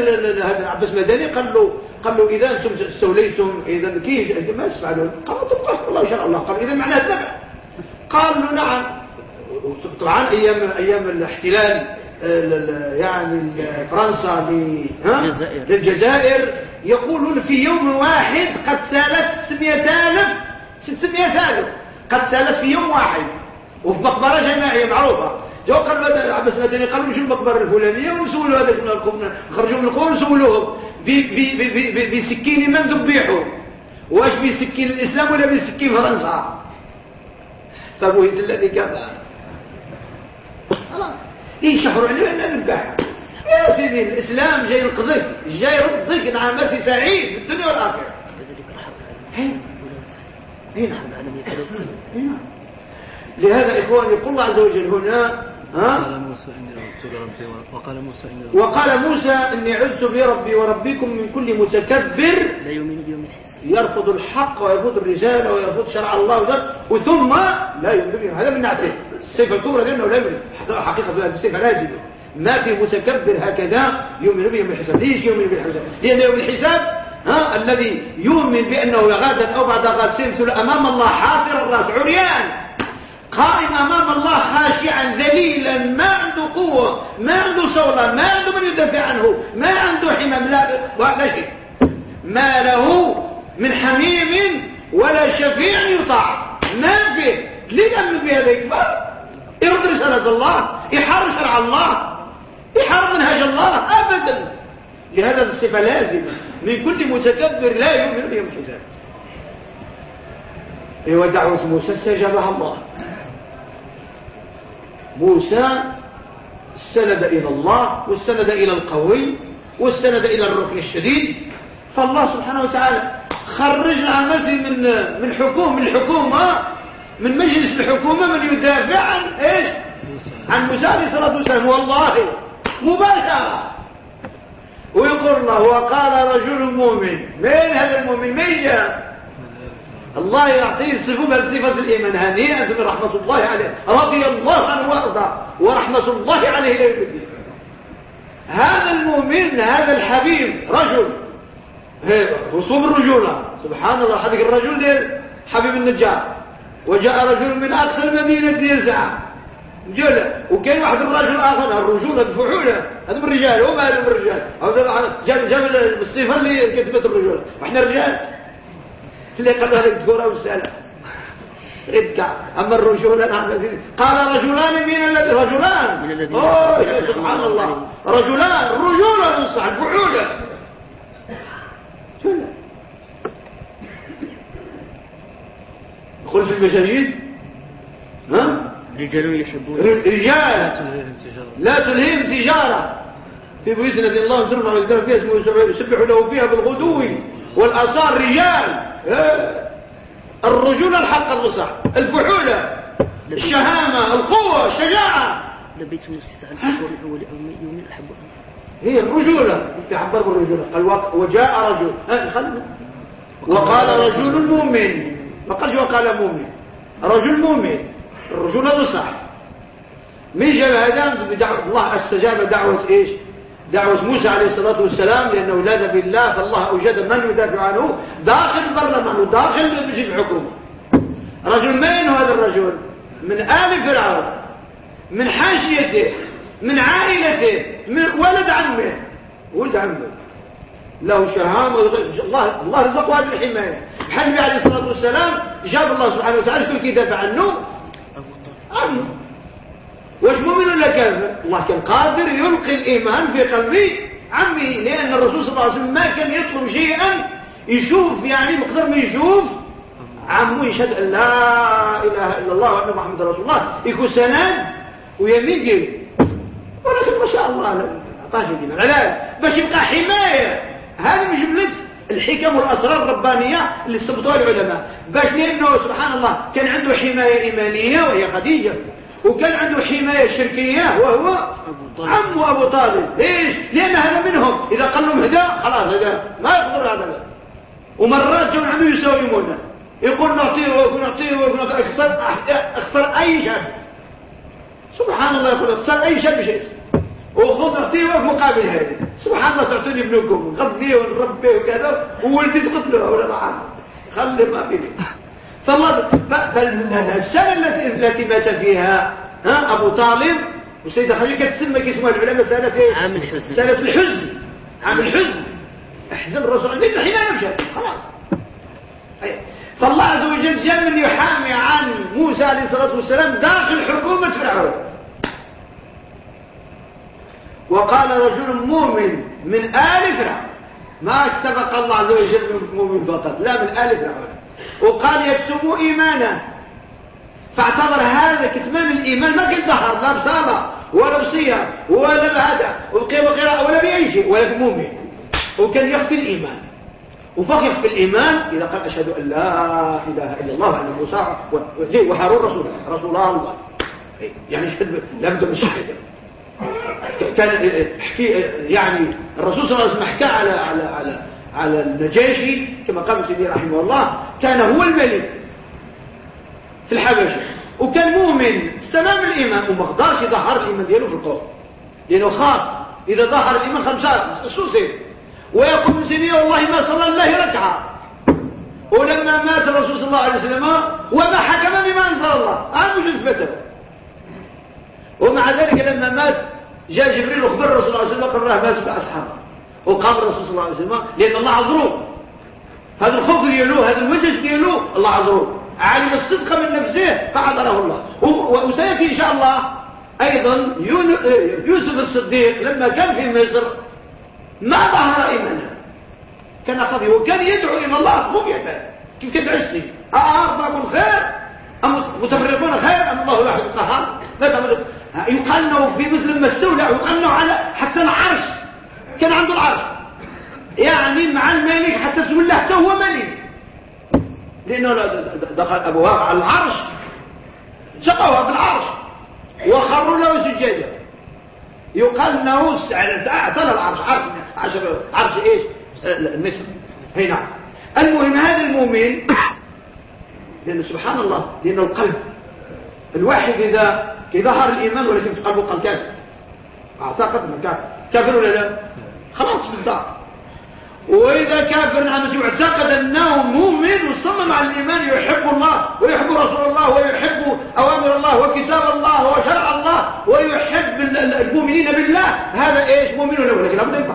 هذا العباس المدني قال له قال له إذا أنتم استوليتم إذا كيف؟ ما تفعلون قالوا تبقى الله شاء الله. قال إذا معناه الذبح. قال له نعم. طبعا أيام أيام الاحتلال يعني فرنسا للجزائر. يقولون في يوم واحد قد سالت 600000 600000 قد سالت في يوم واحد. وفي مقبره جماعية معروفة. جو قال عباس المدني قالوا مشوا المقبره الفلانية ونسولوا هذاك من القبن خرجوا من القبر ونسولوهم بسكين من ذبحوا واش بسكين الإسلام ولا بسكين فرنسا؟ فبويت الذي كفى خلاص يشهروا عليه أن نذبح. يا سيدي الإسلام جاي ينقذك جاي يردك نعم مسي سعيد في الدنيا والآخرة. هنا هنا لهذا إخواني يقول الله عز وجل هنا ها؟ قال موسى إني عدت بربي وقال موسى إني وقال موسى إني عدت بربي وربكم من كل متكبر لا يؤمن بيوم الحساب. يرفض الحق ويرفض الرسالة ويرفض شرع الله وذلك وثم لا يؤمن هذا من نعته الصفة الكبرى لأنه لا يؤمن. حقيقة هذه الصفة لازمة ما في متكبر هكذا يؤمن به يوم الحساب. ليش يؤمن بالحساب لأن يوم الحساب ها الذي يؤمن بأنه غدا أو بعد غد سيمثل أمام الله حاصر الرأس عريان. قائم أمام الله خاشعا ذليلا. ما عنده قوة ما عنده صولة ما عنده من يدافع عنه ما عنده حمام لا ولا شيء. ما له من حميم ولا شفيع يطاع. ما فيه ليه بهذا يكبر يرد رسالة الله يحار شرع الله يحار منهج الله. أبدا. لهذا الصفة لازمة. من كل متكبر لا يؤمن بهم الحساب أيوه دعوة موسى استجابها الله. موسى استند إلى الله واستند إلى القوي واستند إلى الركن الشديد. فالله سبحانه وتعالى خرج العمسي من من حكومة من الحكومة من مجلس الحكومة من يدافع عن إيش؟ عن موسى عليه والسلام. والله مباشرة. ويقول الله وقال رجل مؤمن من هذا المؤمن؟ من جاء الله يعطيه صفة بصفة الإيمان. هنيئة من رحمة الله عليه. رضي الله عنه وارضى ورحمة الله عليه لا يبدي هذا المؤمن هذا الحبيب رجل. رسوم الرجولة. سبحان الله. هذا الرجل دير حبيب النجار. وجاء رجل من أقصى المدينة يسعى جل. وكان واحد الرجل آخر الرجولة الفعولة هذا من الرجال وما هذا من الرجال جاب جاب الصفة اللي كتبت الرجولة. وإحنا رجال. اللي قال هذا الدكتورة والسلام ادكع أما الرجل قال رجلان من الذي رجلان. أوه سبحان الله. رجلان رجولا صح فعولا قل في المساجد؟ ها؟ رجال يحبون. رجال. لا تلهيهم تجارة. في بيوت الذي الله ترفع ويذكر فيها اسمه يسبح له فيها بالغدو والآثار رجال. الرجولة الحق الرصع الفحولة الشهامة القوة الشجاعة. لبيت نفسي عن أول يوم أحب هي الرجولة. في عبر بالرجولة. قال وجاء رجل. وقال رجل مؤمن ما قالش وقال مؤمن. رجل مؤمن. الرجولة الرصع من جاب هذا الله استجاب دعوة إيش؟ دعوة موسى عليه الصلاة والسلام لأنه لاذ بالله فالله أوجد من يدافع عنه. داخل البرلمان وداخل مجلس الحكومة. رجل من هذا الرجل؟ من آل فرعون من حاشيته من عائلته من ولد عمه. ولد عمه. له شهامة الله الله رزقه هذه الحماية. النبي عليه الصلاة والسلام جاب الله سبحانه وتعالى شكون كيدافع عنه؟ عنه. واش مؤمن ولا كافر؟ الله كان قادر يلقي الإيمان في قلب عمه لأن الرسول صلى الله عليه وسلم ما كان يطلب شيئا. يشوف يعني مقدر ما يشوف. عمه يشهد أن لا إله إلا الله وأن محمد رسول الله. يكون سند ويمين ديالو ولكن ما شاء الله لا عطاش الإيمان علاش باش يبقى حماية. هذه من جملة الحكم والأسرار الربانية اللي استبطوها العلماء. باش لأنه سبحان الله كان عنده حماية إيمانية وهي خديجة. وكان عنده حماية شركية وهو عم أبو طالب. ليش؟ لأن هذا منهم. إذا قال لهم هدا خلاص هذا ما يقدر هذا. ومرات جون عنده يساومونه يقول نعطيه ويكون نعطيه ويكون نعطيه. اختار, اختار أي شاب. سبحان الله يقول اختار أي شاب شيء وخذ أختي في مقابل هذه. سبحان الله تعطوني ابنكم. غذيه ونربيه وكذا. وولدي تقتلوها ولا ما خلي ما فيه فالسنه التي التي مات فيها ها أبو طالب والسيده خديجة كتسمى كيسموها العلماء سنه إيه؟ عام الحزن سنه الحزن عام الحزن أحزن الرسول ليس حين يمشي خلاص. أي. فالله عز وجل جاء من يحامي عن موسى عليه الصلاة والسلام داخل حكومة فرعون وقال رجل مؤمن من آل فرعون. ما اتفق الله عز وجل من مؤمن فقط لا من آل فرعون. وقال يكتموا إيمانه فاعتبر هذا كتمان الإيمان ما كان ظهر لا بصالة ولا بصيام ولا بهذا وقراءة ولا بأي شيء ولا بمؤمن وكان يخفي الإيمان. وفق يخفي الإيمان إذا قال أشهد أن لا إله إلا الله وأن موسى وهارون رسول الله رسول الله. يعني لابد من الشهادة. كان حكي يعني الرسول صلى الله عليه وسلم حكى على على على على النجاشي كما قال ابن رحمه الله كان هو الملك في الحبشة. وكان مؤمن تمام الإيمان وما قدرش يظهر الإيمان ديالو في القول لأنه خاف إذا ظهر الإيمان خمسة سوسي. ويقول ابن والله ما صلى الله ركعة. ولما مات الرسول صلى الله عليه وسلم وما حكم بما أنزل الله. هذا جثبته ومع ذلك لما مات جاء جبريل وخبر الرسول صلى الله عليه وسلم قال راه مات بأصحابه. وقام الرسول صلى الله عليه وسلم لأن الله عذروه. هذا الخوف ديالو هذا الوجش ديالو الله عذروه. علم الصدق من نفسه فعذره الله. وسيأتي إن شاء الله أيضا يوسف الصديق لما كان في مصر ما ظهر إيمانه. كان خفي وكان يدعو إلى الله خفيه كيف كتعشتي أأرباب خير. أم متفرقون خير؟ أم الله واحد القهار؟ تفرق. يقال في مسلم مسؤول يقال على حتى العرش كان عنده العرش يعني مع الملك حتى تولى حتى هو ملك. لأنه دخل ابواب على العرش. سقوها في العرش. وخروا له سجادا يقال انه اعتنى العرش. عرش عرش, إيش؟ مصر. هنا نعم. المهم هذا المؤمن لأنه سبحان الله لأنه القلب. الواحد إذا ظهر الإيمان ولكن في قلبه قال كافر أعتقد من كافر كافر ولا لا؟ خلاص في الدار. وإذا كافر نعم اعتقد أنه مؤمن وصمم على الإيمان يحب الله ويحب رسول الله ويحب أوامر الله وكتاب الله وشرع الله ويحب المؤمنين بالله. هذا إيش؟ مؤمن ولا يطبق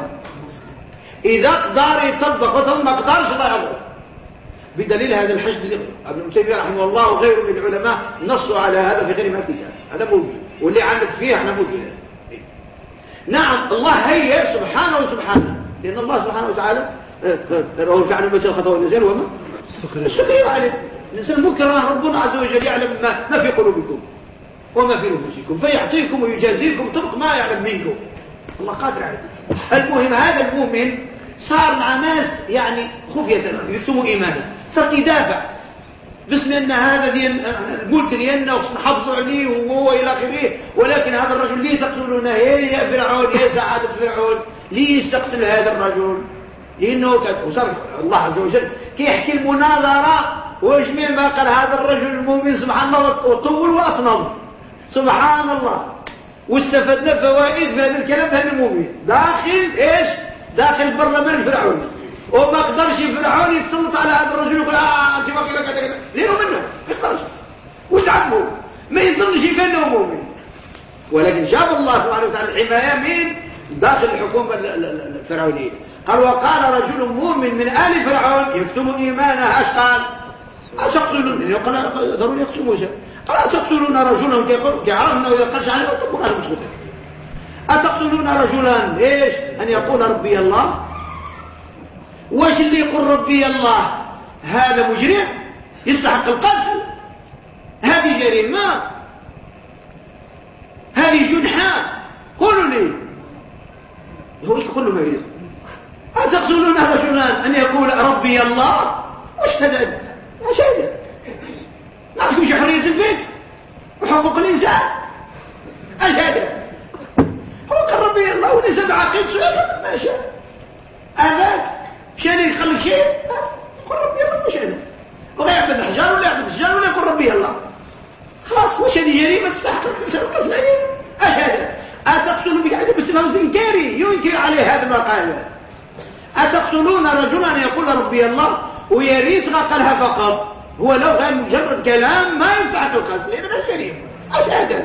إذا قدر يطبق وثم ما قدرش الله يعبد. بدليل هذا الحشد ابن تيمية رحمه الله وغيره من العلماء نصوا على هذا في غير ما كتاب هذا موجود واللي عندك فيه إحنا موجود نعم الله هي سبحانه وسبحانه. لأن الله سبحانه وتعالى هو فعل ما الخطا والنزال وما؟ السكر عليه الانسان مكره ربنا عز وجل يعلم ما, ما في قلوبكم وما في نفوسكم فيعطيكم ويجازيكم طبق ما يعلم منكم. الله قادر عليه المهم هذا المؤمن صار مع ناس يعني خفية يكتموا إيمانه صار يدافع باسم إن هذا دين الملك ديالنا ونحافظوا عليه وهو إلى آخره. ولكن هذا الرجل ليه تقتلونه؟ يا فرعون يا سعادة فرعون. ليه تقتل هذا الرجل؟ لأنه وصار الله عز وجل. كيحكي المناظرة وجميع ما قال؟ هذا الرجل المؤمن سبحان الله وطول واطنب سبحان الله. واستفدنا فوائد في هذا الكلام هذا المؤمن. داخل إيش؟ داخل البرلمان الفرعوني. وما قدرش فرعون يتسلط على هذا الرجل يقول آه انت ما كذا كذا. ليه منه ما يقدرش. وش عمه ما يظنش كانه مؤمن. ولكن جاب الله سبحانه وتعالى الحماية من داخل الحكومة الفرعونية. قال وقال رجل مؤمن من آل فرعون يكتم إيمانه اش قال أتقتلون قال ضروري يقتل موسى. قال أتقتلون رجلا؟ كيعرف أنه إذا قالش عليه أتقتلون رجلا؟ إيش؟ أن يقول ربي الله واش اللي يقول ربي الله؟ هذا مجرم؟ يستحق القتل؟ هذه جريمة؟ هذه جنحة؟ قولوا لي. هو يقول ما يريد أتقتلون رجلا أن يقول ربي الله؟ واش هذا هذا ما عندكمش حرية البيت وحقوق الإنسان. إيش هذا هو قال ربي الله ونسب عقيدته ما شاء هذاك شان يخلق شيء يقول ربي الله مش أنا. ولا يعبد الحجار ولا يعبد الشجار ولا يقول ربي الله خلاص وش هذه جريمه تستحق القتل عليه اش هذا اتقتلوا بقعده بس استفهام إنكاري ينكر عليه هذا ما قال. أتقتلون رجلا أن يقول ربي الله ويا ريت قالها فقط. هو لو كان مجرد كلام ما يستحق القتل لأنه ما كريم أشهد.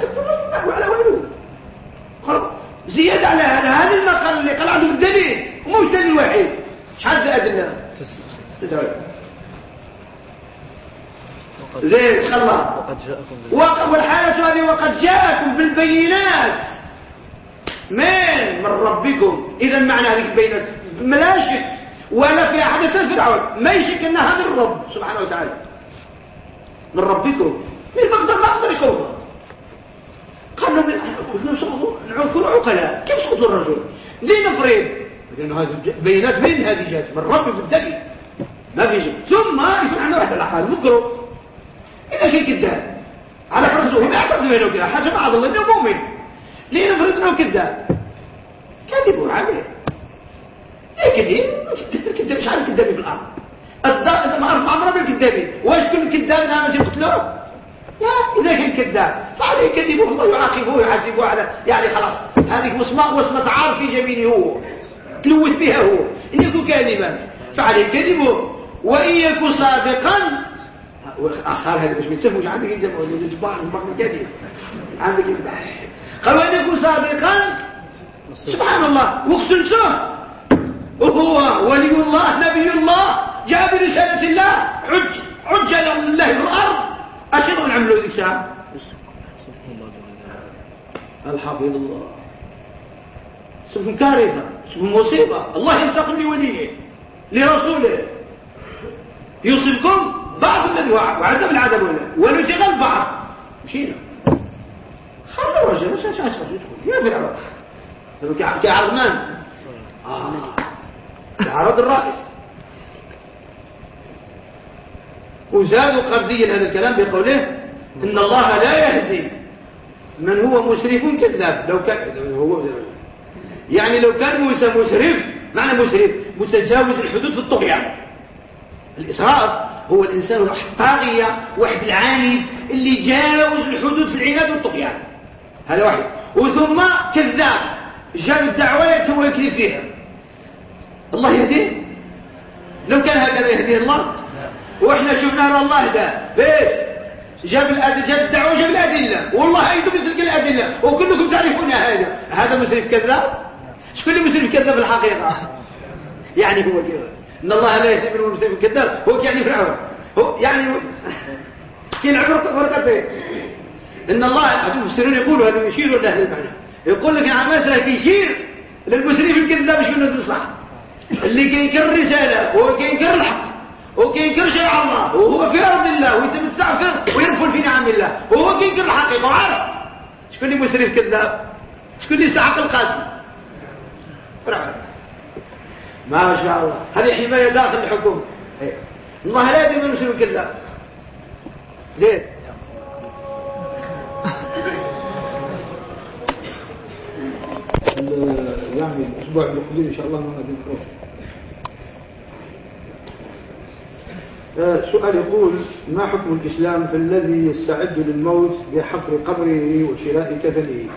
على وينه زيادة على هذا هذا المقال اللي قال عنده الدليل مش دليل واحد شحال أدنى. زين خلاص وقد جاءكم والحالة هذه وقد جاءكم بالبينات. من من ربكم. إذا معنى هذه البينات. لا شك. ولا في أحد فرعون. ما يشك أنها من الرب سبحانه وتعالى. من ربكم. المقدر ما أقدر يكون قالوا نعوثوا عقلاء كيف سقطوا الرجل؟ ليه لأنه هذه بينات من هذه جات من رب بالدليل ما في شيء. ثم يكون عندنا واحد الأحوال مكره إذا كان كذاب. على فرضه ما يحصل منه كذا حسب بعض الله إنه مؤمن ليه نفرض أنه كذاب. كذبوا عليه. إيه كذب كذب مش عارف كذابين في الأرض. الضغط ما أرفع مرة بالكذابين واش كل كذاب نعم يقتلوه لا. إذا كان كذاب. فعليه كذبه. الله يعاقبه ويحاسبه على يعني خلاص. هذه وصمة وصمة عار في جبينه هو. تلوث بها هو. إن يكون كاذبا. فعليه كذبه. وإن يكون صادقا آخر هذا باش ما يسموش عندك الجبار سبق من كذب عندك قال وإن يكون صادقا سبحان الله واختلسوه وهو ولي الله نبي الله جاء برسالة الله عج عج لله في الأرض. أشنو نعملوا ذي ساعة الحافظ الله. سبحان كارثة سبحان مصيبة. الله ينتقم لوليه لرسوله. يصيبكم بعض الذي وعذب العذاب ولا ونجغل بعض مشينا. خلوا الرجل إيش إيش يدخل يا فرعون كعرضمان آه. كعرض الرئيس. وزادوا قرضيا هذا الكلام بقوله إن الله لا يهدي من هو مسرف كذاب. لو كان هو يعني لو كان موسى مسرف معنى مسرف متجاوز الحدود في الطغيان. الإسراف هو الإنسان الطاغية واحد العاني اللي جاوز الحدود في العناد والطغيان. هذا واحد. وثم كذاب جاب الدعوة هو يكذب فيها. الله يهديه؟ لو كان هكذا يهديه الله؟ وإحنا شفنا الله ده. ليش جاب الأدلة جاب الدعوة جاب الأدلة. والله أيضا مثل الأدلة. وكلكم تعرفون هذا. هذا مسلم كذاب؟ شكون اللي مسلم كذاب في الحقيقة؟ يعني هو كذا. إن الله لا يهدي من المسلم الكذاب هو يعني فرعون. هو يعني كاين عبر فرقتين إن الله المفسرون يقولوا هذا يشيروا لأهل المعنى يقول لك عن مسألة يشير للمسلم الكذاب الناس الصح؟ اللي كينكر الرسالة وهو كينكر الحق وكينكر شرع الله وهو في أرض الله ويتمستعفر وينفل في نعم الله وهو كينكر الحقيقة وعارف شكون اللي مسرف كذاب؟ شكون اللي سحق القاسم ما شاء الله. هذه حماية داخل الحكومة. إيه. الله لا يدري من مسلم كذاب. زين. يعني الأسبوع المقبل إن شاء الله ما نذكره آه، سؤال يقول ما حكم الإسلام في الذي يستعد للموت بحفر قبره وشراء كفنه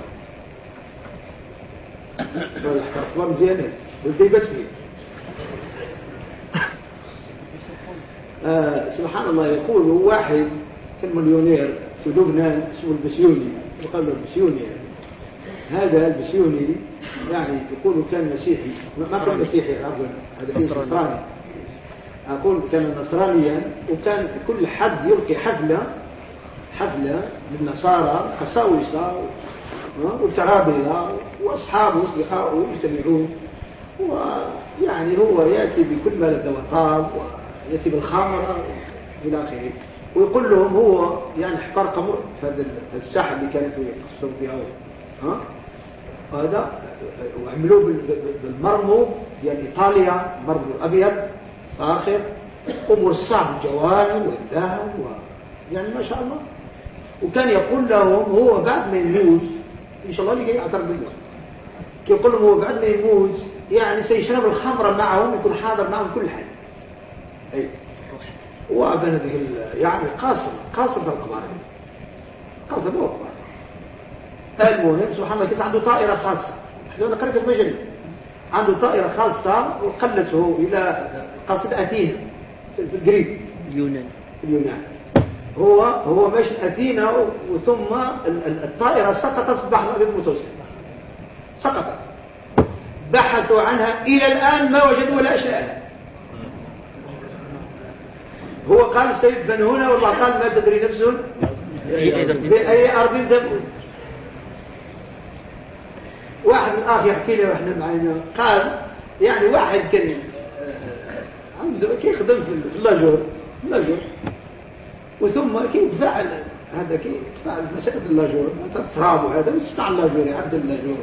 آه سبحان الله يقول واحد كان مليونير في لبنان اسمه البسيوني يقال له البسيوني يعني. هذا البسيوني يعني يقول كان مسيحي. ما كان مسيحي عفوا هذا نصراني. أقول كان نصرانيا وكان كل حد يلقي حفلة حفلة للنصارى قساوسة وترابلة وأصحابه وأصدقائه يجتمعون ويعني هو يأتي بكل ما لذ وطاب ويأتي بالخمر إلى آخره. ويقول لهم هو يعني احتار قمر في هذا الساحة اللي كان في فيها ها؟ هذا وعملوه بالمرمو ديال إيطاليا مرمو الابيض آخر ومرصع الجواهر والذهب و... يعني ما شاء الله. وكان يقول لهم هو بعد ما يموت إن شاء الله جاي يعترف بالله يقول لهم هو بعد ما يموت يعني سيشرب الخمر معهم يكون حاضر معهم كل حد أي. هذه يعني قاصر قاصر في القبائل قاصر هو المهم سبحان الله كانت عنده طائرة خاصة. أنا قرأت في مجلة عنده طائرة خاصة وقلته إلى قصد أثينا في الجريك اليونان. اليونان. هو هو ماشي أثينا وثم ال- ال- الطائرة سقطت في الأبيض المتوسط سقطت بحثوا عنها إلى الآن ما وجدوا ولا أشياء. هو قال سيدفن هنا والله قال ما تدري نفس بأي أرض تموت. واحد من الآخ يحكي لي وإحنا معنا. قال يعني واحد كان عنده كي يخدم في اللاجور اللاجور وثم يتفاعل هذا كي يتفاعل مسألة اللاجور تراب وهذا مستع اللاجور يعبد اللاجور.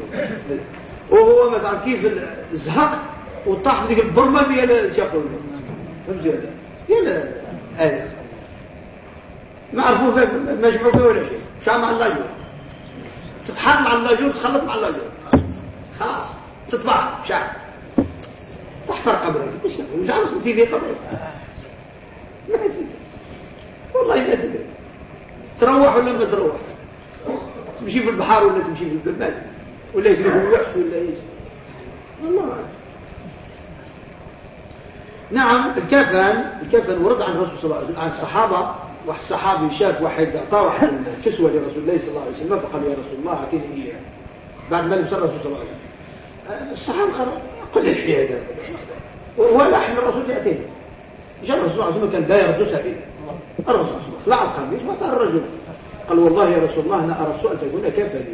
وهو مثلا كيف زهق وطاح من ديك البرمة ديال شاقول فهمت هذا ديال هذا ما عرفوا فيه ما جمعوا فيه ولا شيء شاء مع اللاجور. تطحن مع اللاجور تخلط مع اللاجور. خلاص. تطبع. شعب تحفر قبرك مش وجعل صمتي في قبرك ما تدري والله ما تدري تروح ولا ما تروح؟ تمشي في البحر ولا تمشي في تدري ولا يجري في الوحش ولا إيش. نعم الكفن الكفن ورد عن الرسول صلى الله عليه وسلم عن الصحابة واحد صحابي شاف واحد أعطاه واحد الكسوة لرسول الله صلى الله عليه وسلم فقال يا رسول الله أعطيني إياه. بعد ما لبس الرسول صلى الله عليه وسلم. الصحابة قالوا قل الحياة وهو لحم الرسول يأتيه جاء الرسول صلى الله عليه وسلم كان لا يرد سبيلا الرسول خلع القميص وأتى الرجل قال والله يا رسول الله أنا أرسل أن تكون كفني.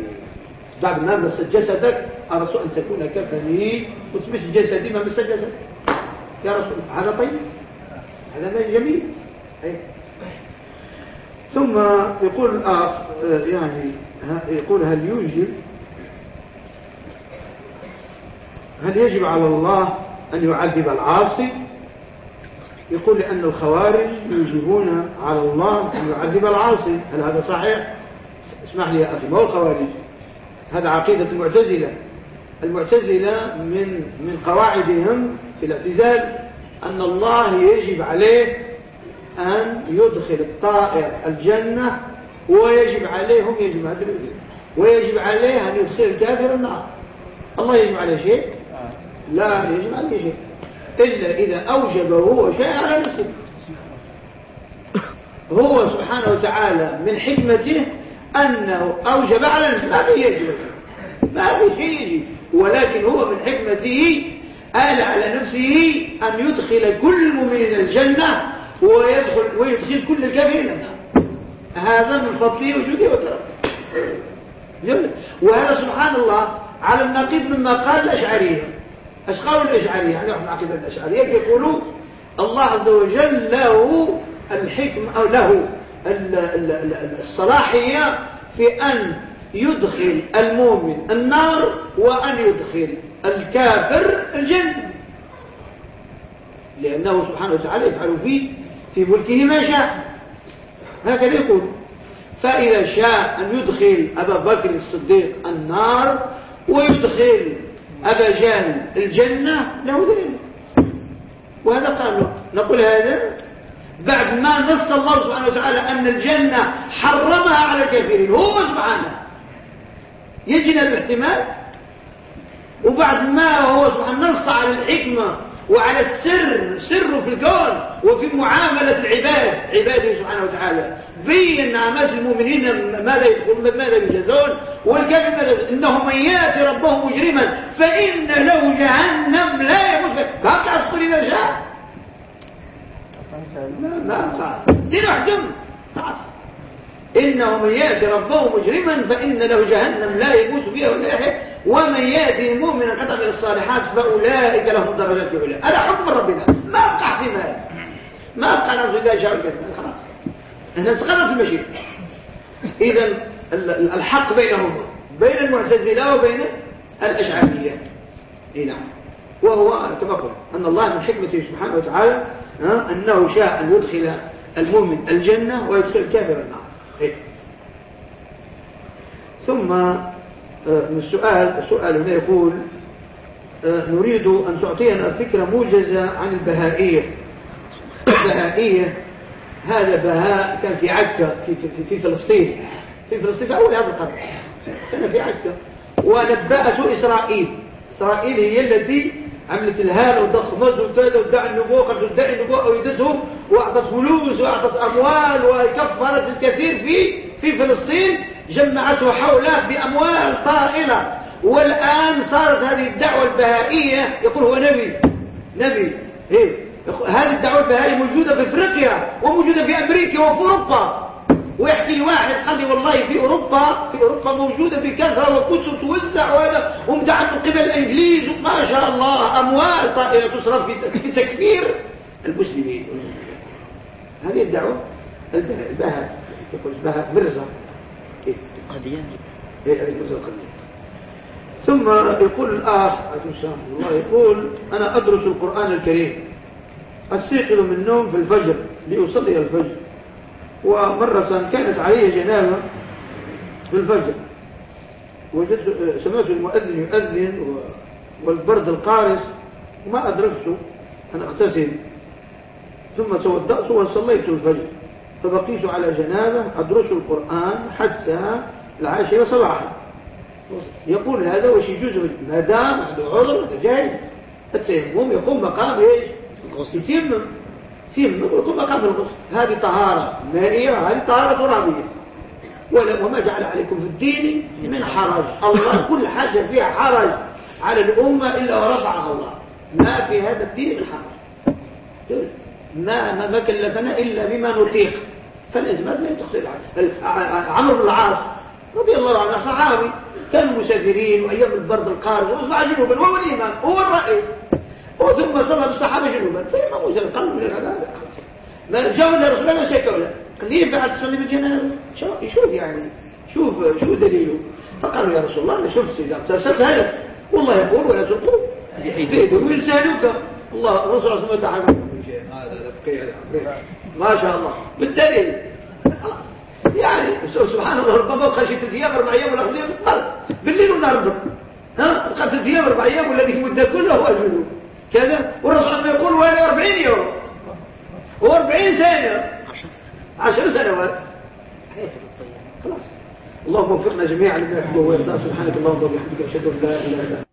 بعد ما مست جسدك أرسل أن تكون كفني. وتمس جسدي ما مس جسدك يا رسول هذا طيب؟ هذا جميل أي. ثم يقول الآخ آه، يعني يقول هل يوجب هل يجب على الله أن يعذب العاصي؟ يقول لأن الخوارج يوجبون على الله أن يعذب العاصي. هل هذا صحيح؟ اسمح لي يا أخي ما هو الخوارج؟ هذا عقيدة المعتزلة. المعتزلة من من قواعدهم في الاعتزال أن الله يجب عليه أن يدخل الطائر الجنة ويجب عليهم يجب. ويجب عليه أن يدخل الكافر النار. الله يجب عليه شيء؟ لا يجب عليه شيء. إلا إذا أوجب هو شيء على نفسه. هو سبحانه وتعالى من حكمته أنه أوجب على نفسه. ما في يجب ما في شيء يجب ولكن هو من حكمته آل على نفسه أن يدخل كل مؤمن الجنة ويدخل ويدخل كل الكافرين النار. هذا من فضله وجوده جميل. وهذا سبحان الله على النقيض مما قال الأشعرية. إيش قالوا الأشعرية؟ يعني من عقيدة الأشعرية يقولوا الله عز وجل له الحكم أو له ال- ال- ال- الصلاحية في أن يدخل المؤمن النار وأن يدخل الكافر الجنة. لأنه سبحانه وتعالى يفعل فيه في ملكه ما شاء. هكذا يقول. فإذا شاء أن يدخل أبا بكر الصديق النار ويدخل أبا الجنة له ذلك وهذا قال نقول هذا بعد ما نص الله سبحانه وتعالى أن الجنة حرمها على الكافرين. هو سبحانه. يجينا الاحتمال. وبعد ما هو سبحانه نص على الحكمة وعلى السر سر في الكون وفي معاملة العباد. عباده سبحانه وتعالى. بين نعمات المؤمنين ماذا يدخلون ماذا يجازون؟ والكافر. انه من يأتي ربه مجرما فإن له جهنم لا يموت فيها بقى تقول إذا شاء؟ ما ما قال دين احكم خلاص. إنه من يأتي ربه مجرما فإن له جهنم لا يموت فيها ولا يحيى ومن يأتي مؤمنا قد عمل الصالحات فأولئك لهم درجات العلى هذا حكم ربنا؟ ما أبقى احتمال ما أبقى إذا شاء الكلمة خلاص. هنا تخلص المشيئة. إذا ال- ال- الحق بينهم بين المعتزلة وبين الأشعرية. إيه نعم. وهو كما قلت أن الله من حكمته سبحانه وتعالى أنه شاء أن يدخل المؤمن الجنة ويدخل الكافر النار. ثم آه، السؤال السؤال هنا يقول آه، نريد أن تعطينا فكرة موجزة عن البهائية. البهائية هذا بهاء كان في عكا في, في, في فلسطين. في فلسطين في أول هذا القرن. كان في عكا. ونبأته إسرائيل. إسرائيل هي التي عملت وضخمت وكذا ودعي النبوة قد تدعي النبوة ويدتهم وأعطت فلوس وأعطت أموال وكفرت الكثير في في فلسطين جمعته حوله بأموال طائلة والآن صارت هذه الدعوة البهائية يقول هو نبي نبي إيه؟ هذه الدعوة البهائية موجودة في إفريقيا وموجودة في أمريكا وفي أوروبا ويحكي لي واحد قال لي والله في أوروبا في أوروبا موجودة بكثرة وكتب توزع وهذا ومدعم من قبل الإنجليز ما شاء الله أموال طائلة تصرف في تكفير المسلمين. هذه الدعوة البهاء يقول البهاء مرزا. إيه؟ قدياني إيه هذه مرزا القدياني ثم يقول الآخ الله يقول أنا أدرس القرآن الكريم. أستيقظ من النوم في الفجر لأصلي الفجر. ومرة كانت علي جنابة في الفجر. وجدت سمعت المؤذن يؤذن والبرد القارس وما أدركت أن أغتسل. ثم توضأت وصليت الفجر. فبقيت على جنابة أدرس القرآن حتى العاشرة صباحا. يقول هذا وش يجوز؟ ما دام عنده عذر جائز. التيمم يقوم مقام إيش؟ يتيمم يتيمم يقوم مقام الغسل هذه طهارة مائية هذه طهارة ترابية. وما جعل عليكم في الدين من حرج. الله كل حاجة فيها حرج على الأمة إلا ورفعها الله. ما في هذا الدين من حرج. ما ما كلفنا إلا بما نطيق. فالإزمات ما يتخطير عمرو بن العاص رضي الله عنه صحابي كانوا مسافرين وأيام البرد القارس وأصبح جنوبا وهو الإمام هو الرئيس وثم صلى بالصحابة جنوبا فإمام من هذا ما جاءوا لرسول الله شكوا له. قال بعد تصلي بالجنازة شوف يعني شوف شوف دليله. فقالوا يا رسول الله شفت سيدنا سهلت والله يقول ولا تلقوا بيدهم ويلسانك الله الرسول صلى الله عليه وسلم ما شاء الله. بالدليل. يعني سبحان الله ربما خشيت أيام أربع أيام ولا خمس أيام بالليل والنهار ها؟ خمسة أيام أربع أيام والذي المده كلها هو اجمله كذا والرسول يقول وين 40 يوم. و40 سنة. 10 سنوات خلاص. اللهم وفقنا جميعا لما يحبه ويرضى. سبحانك اللهم وبحمدك أشهد أن لا إله إلا أنت.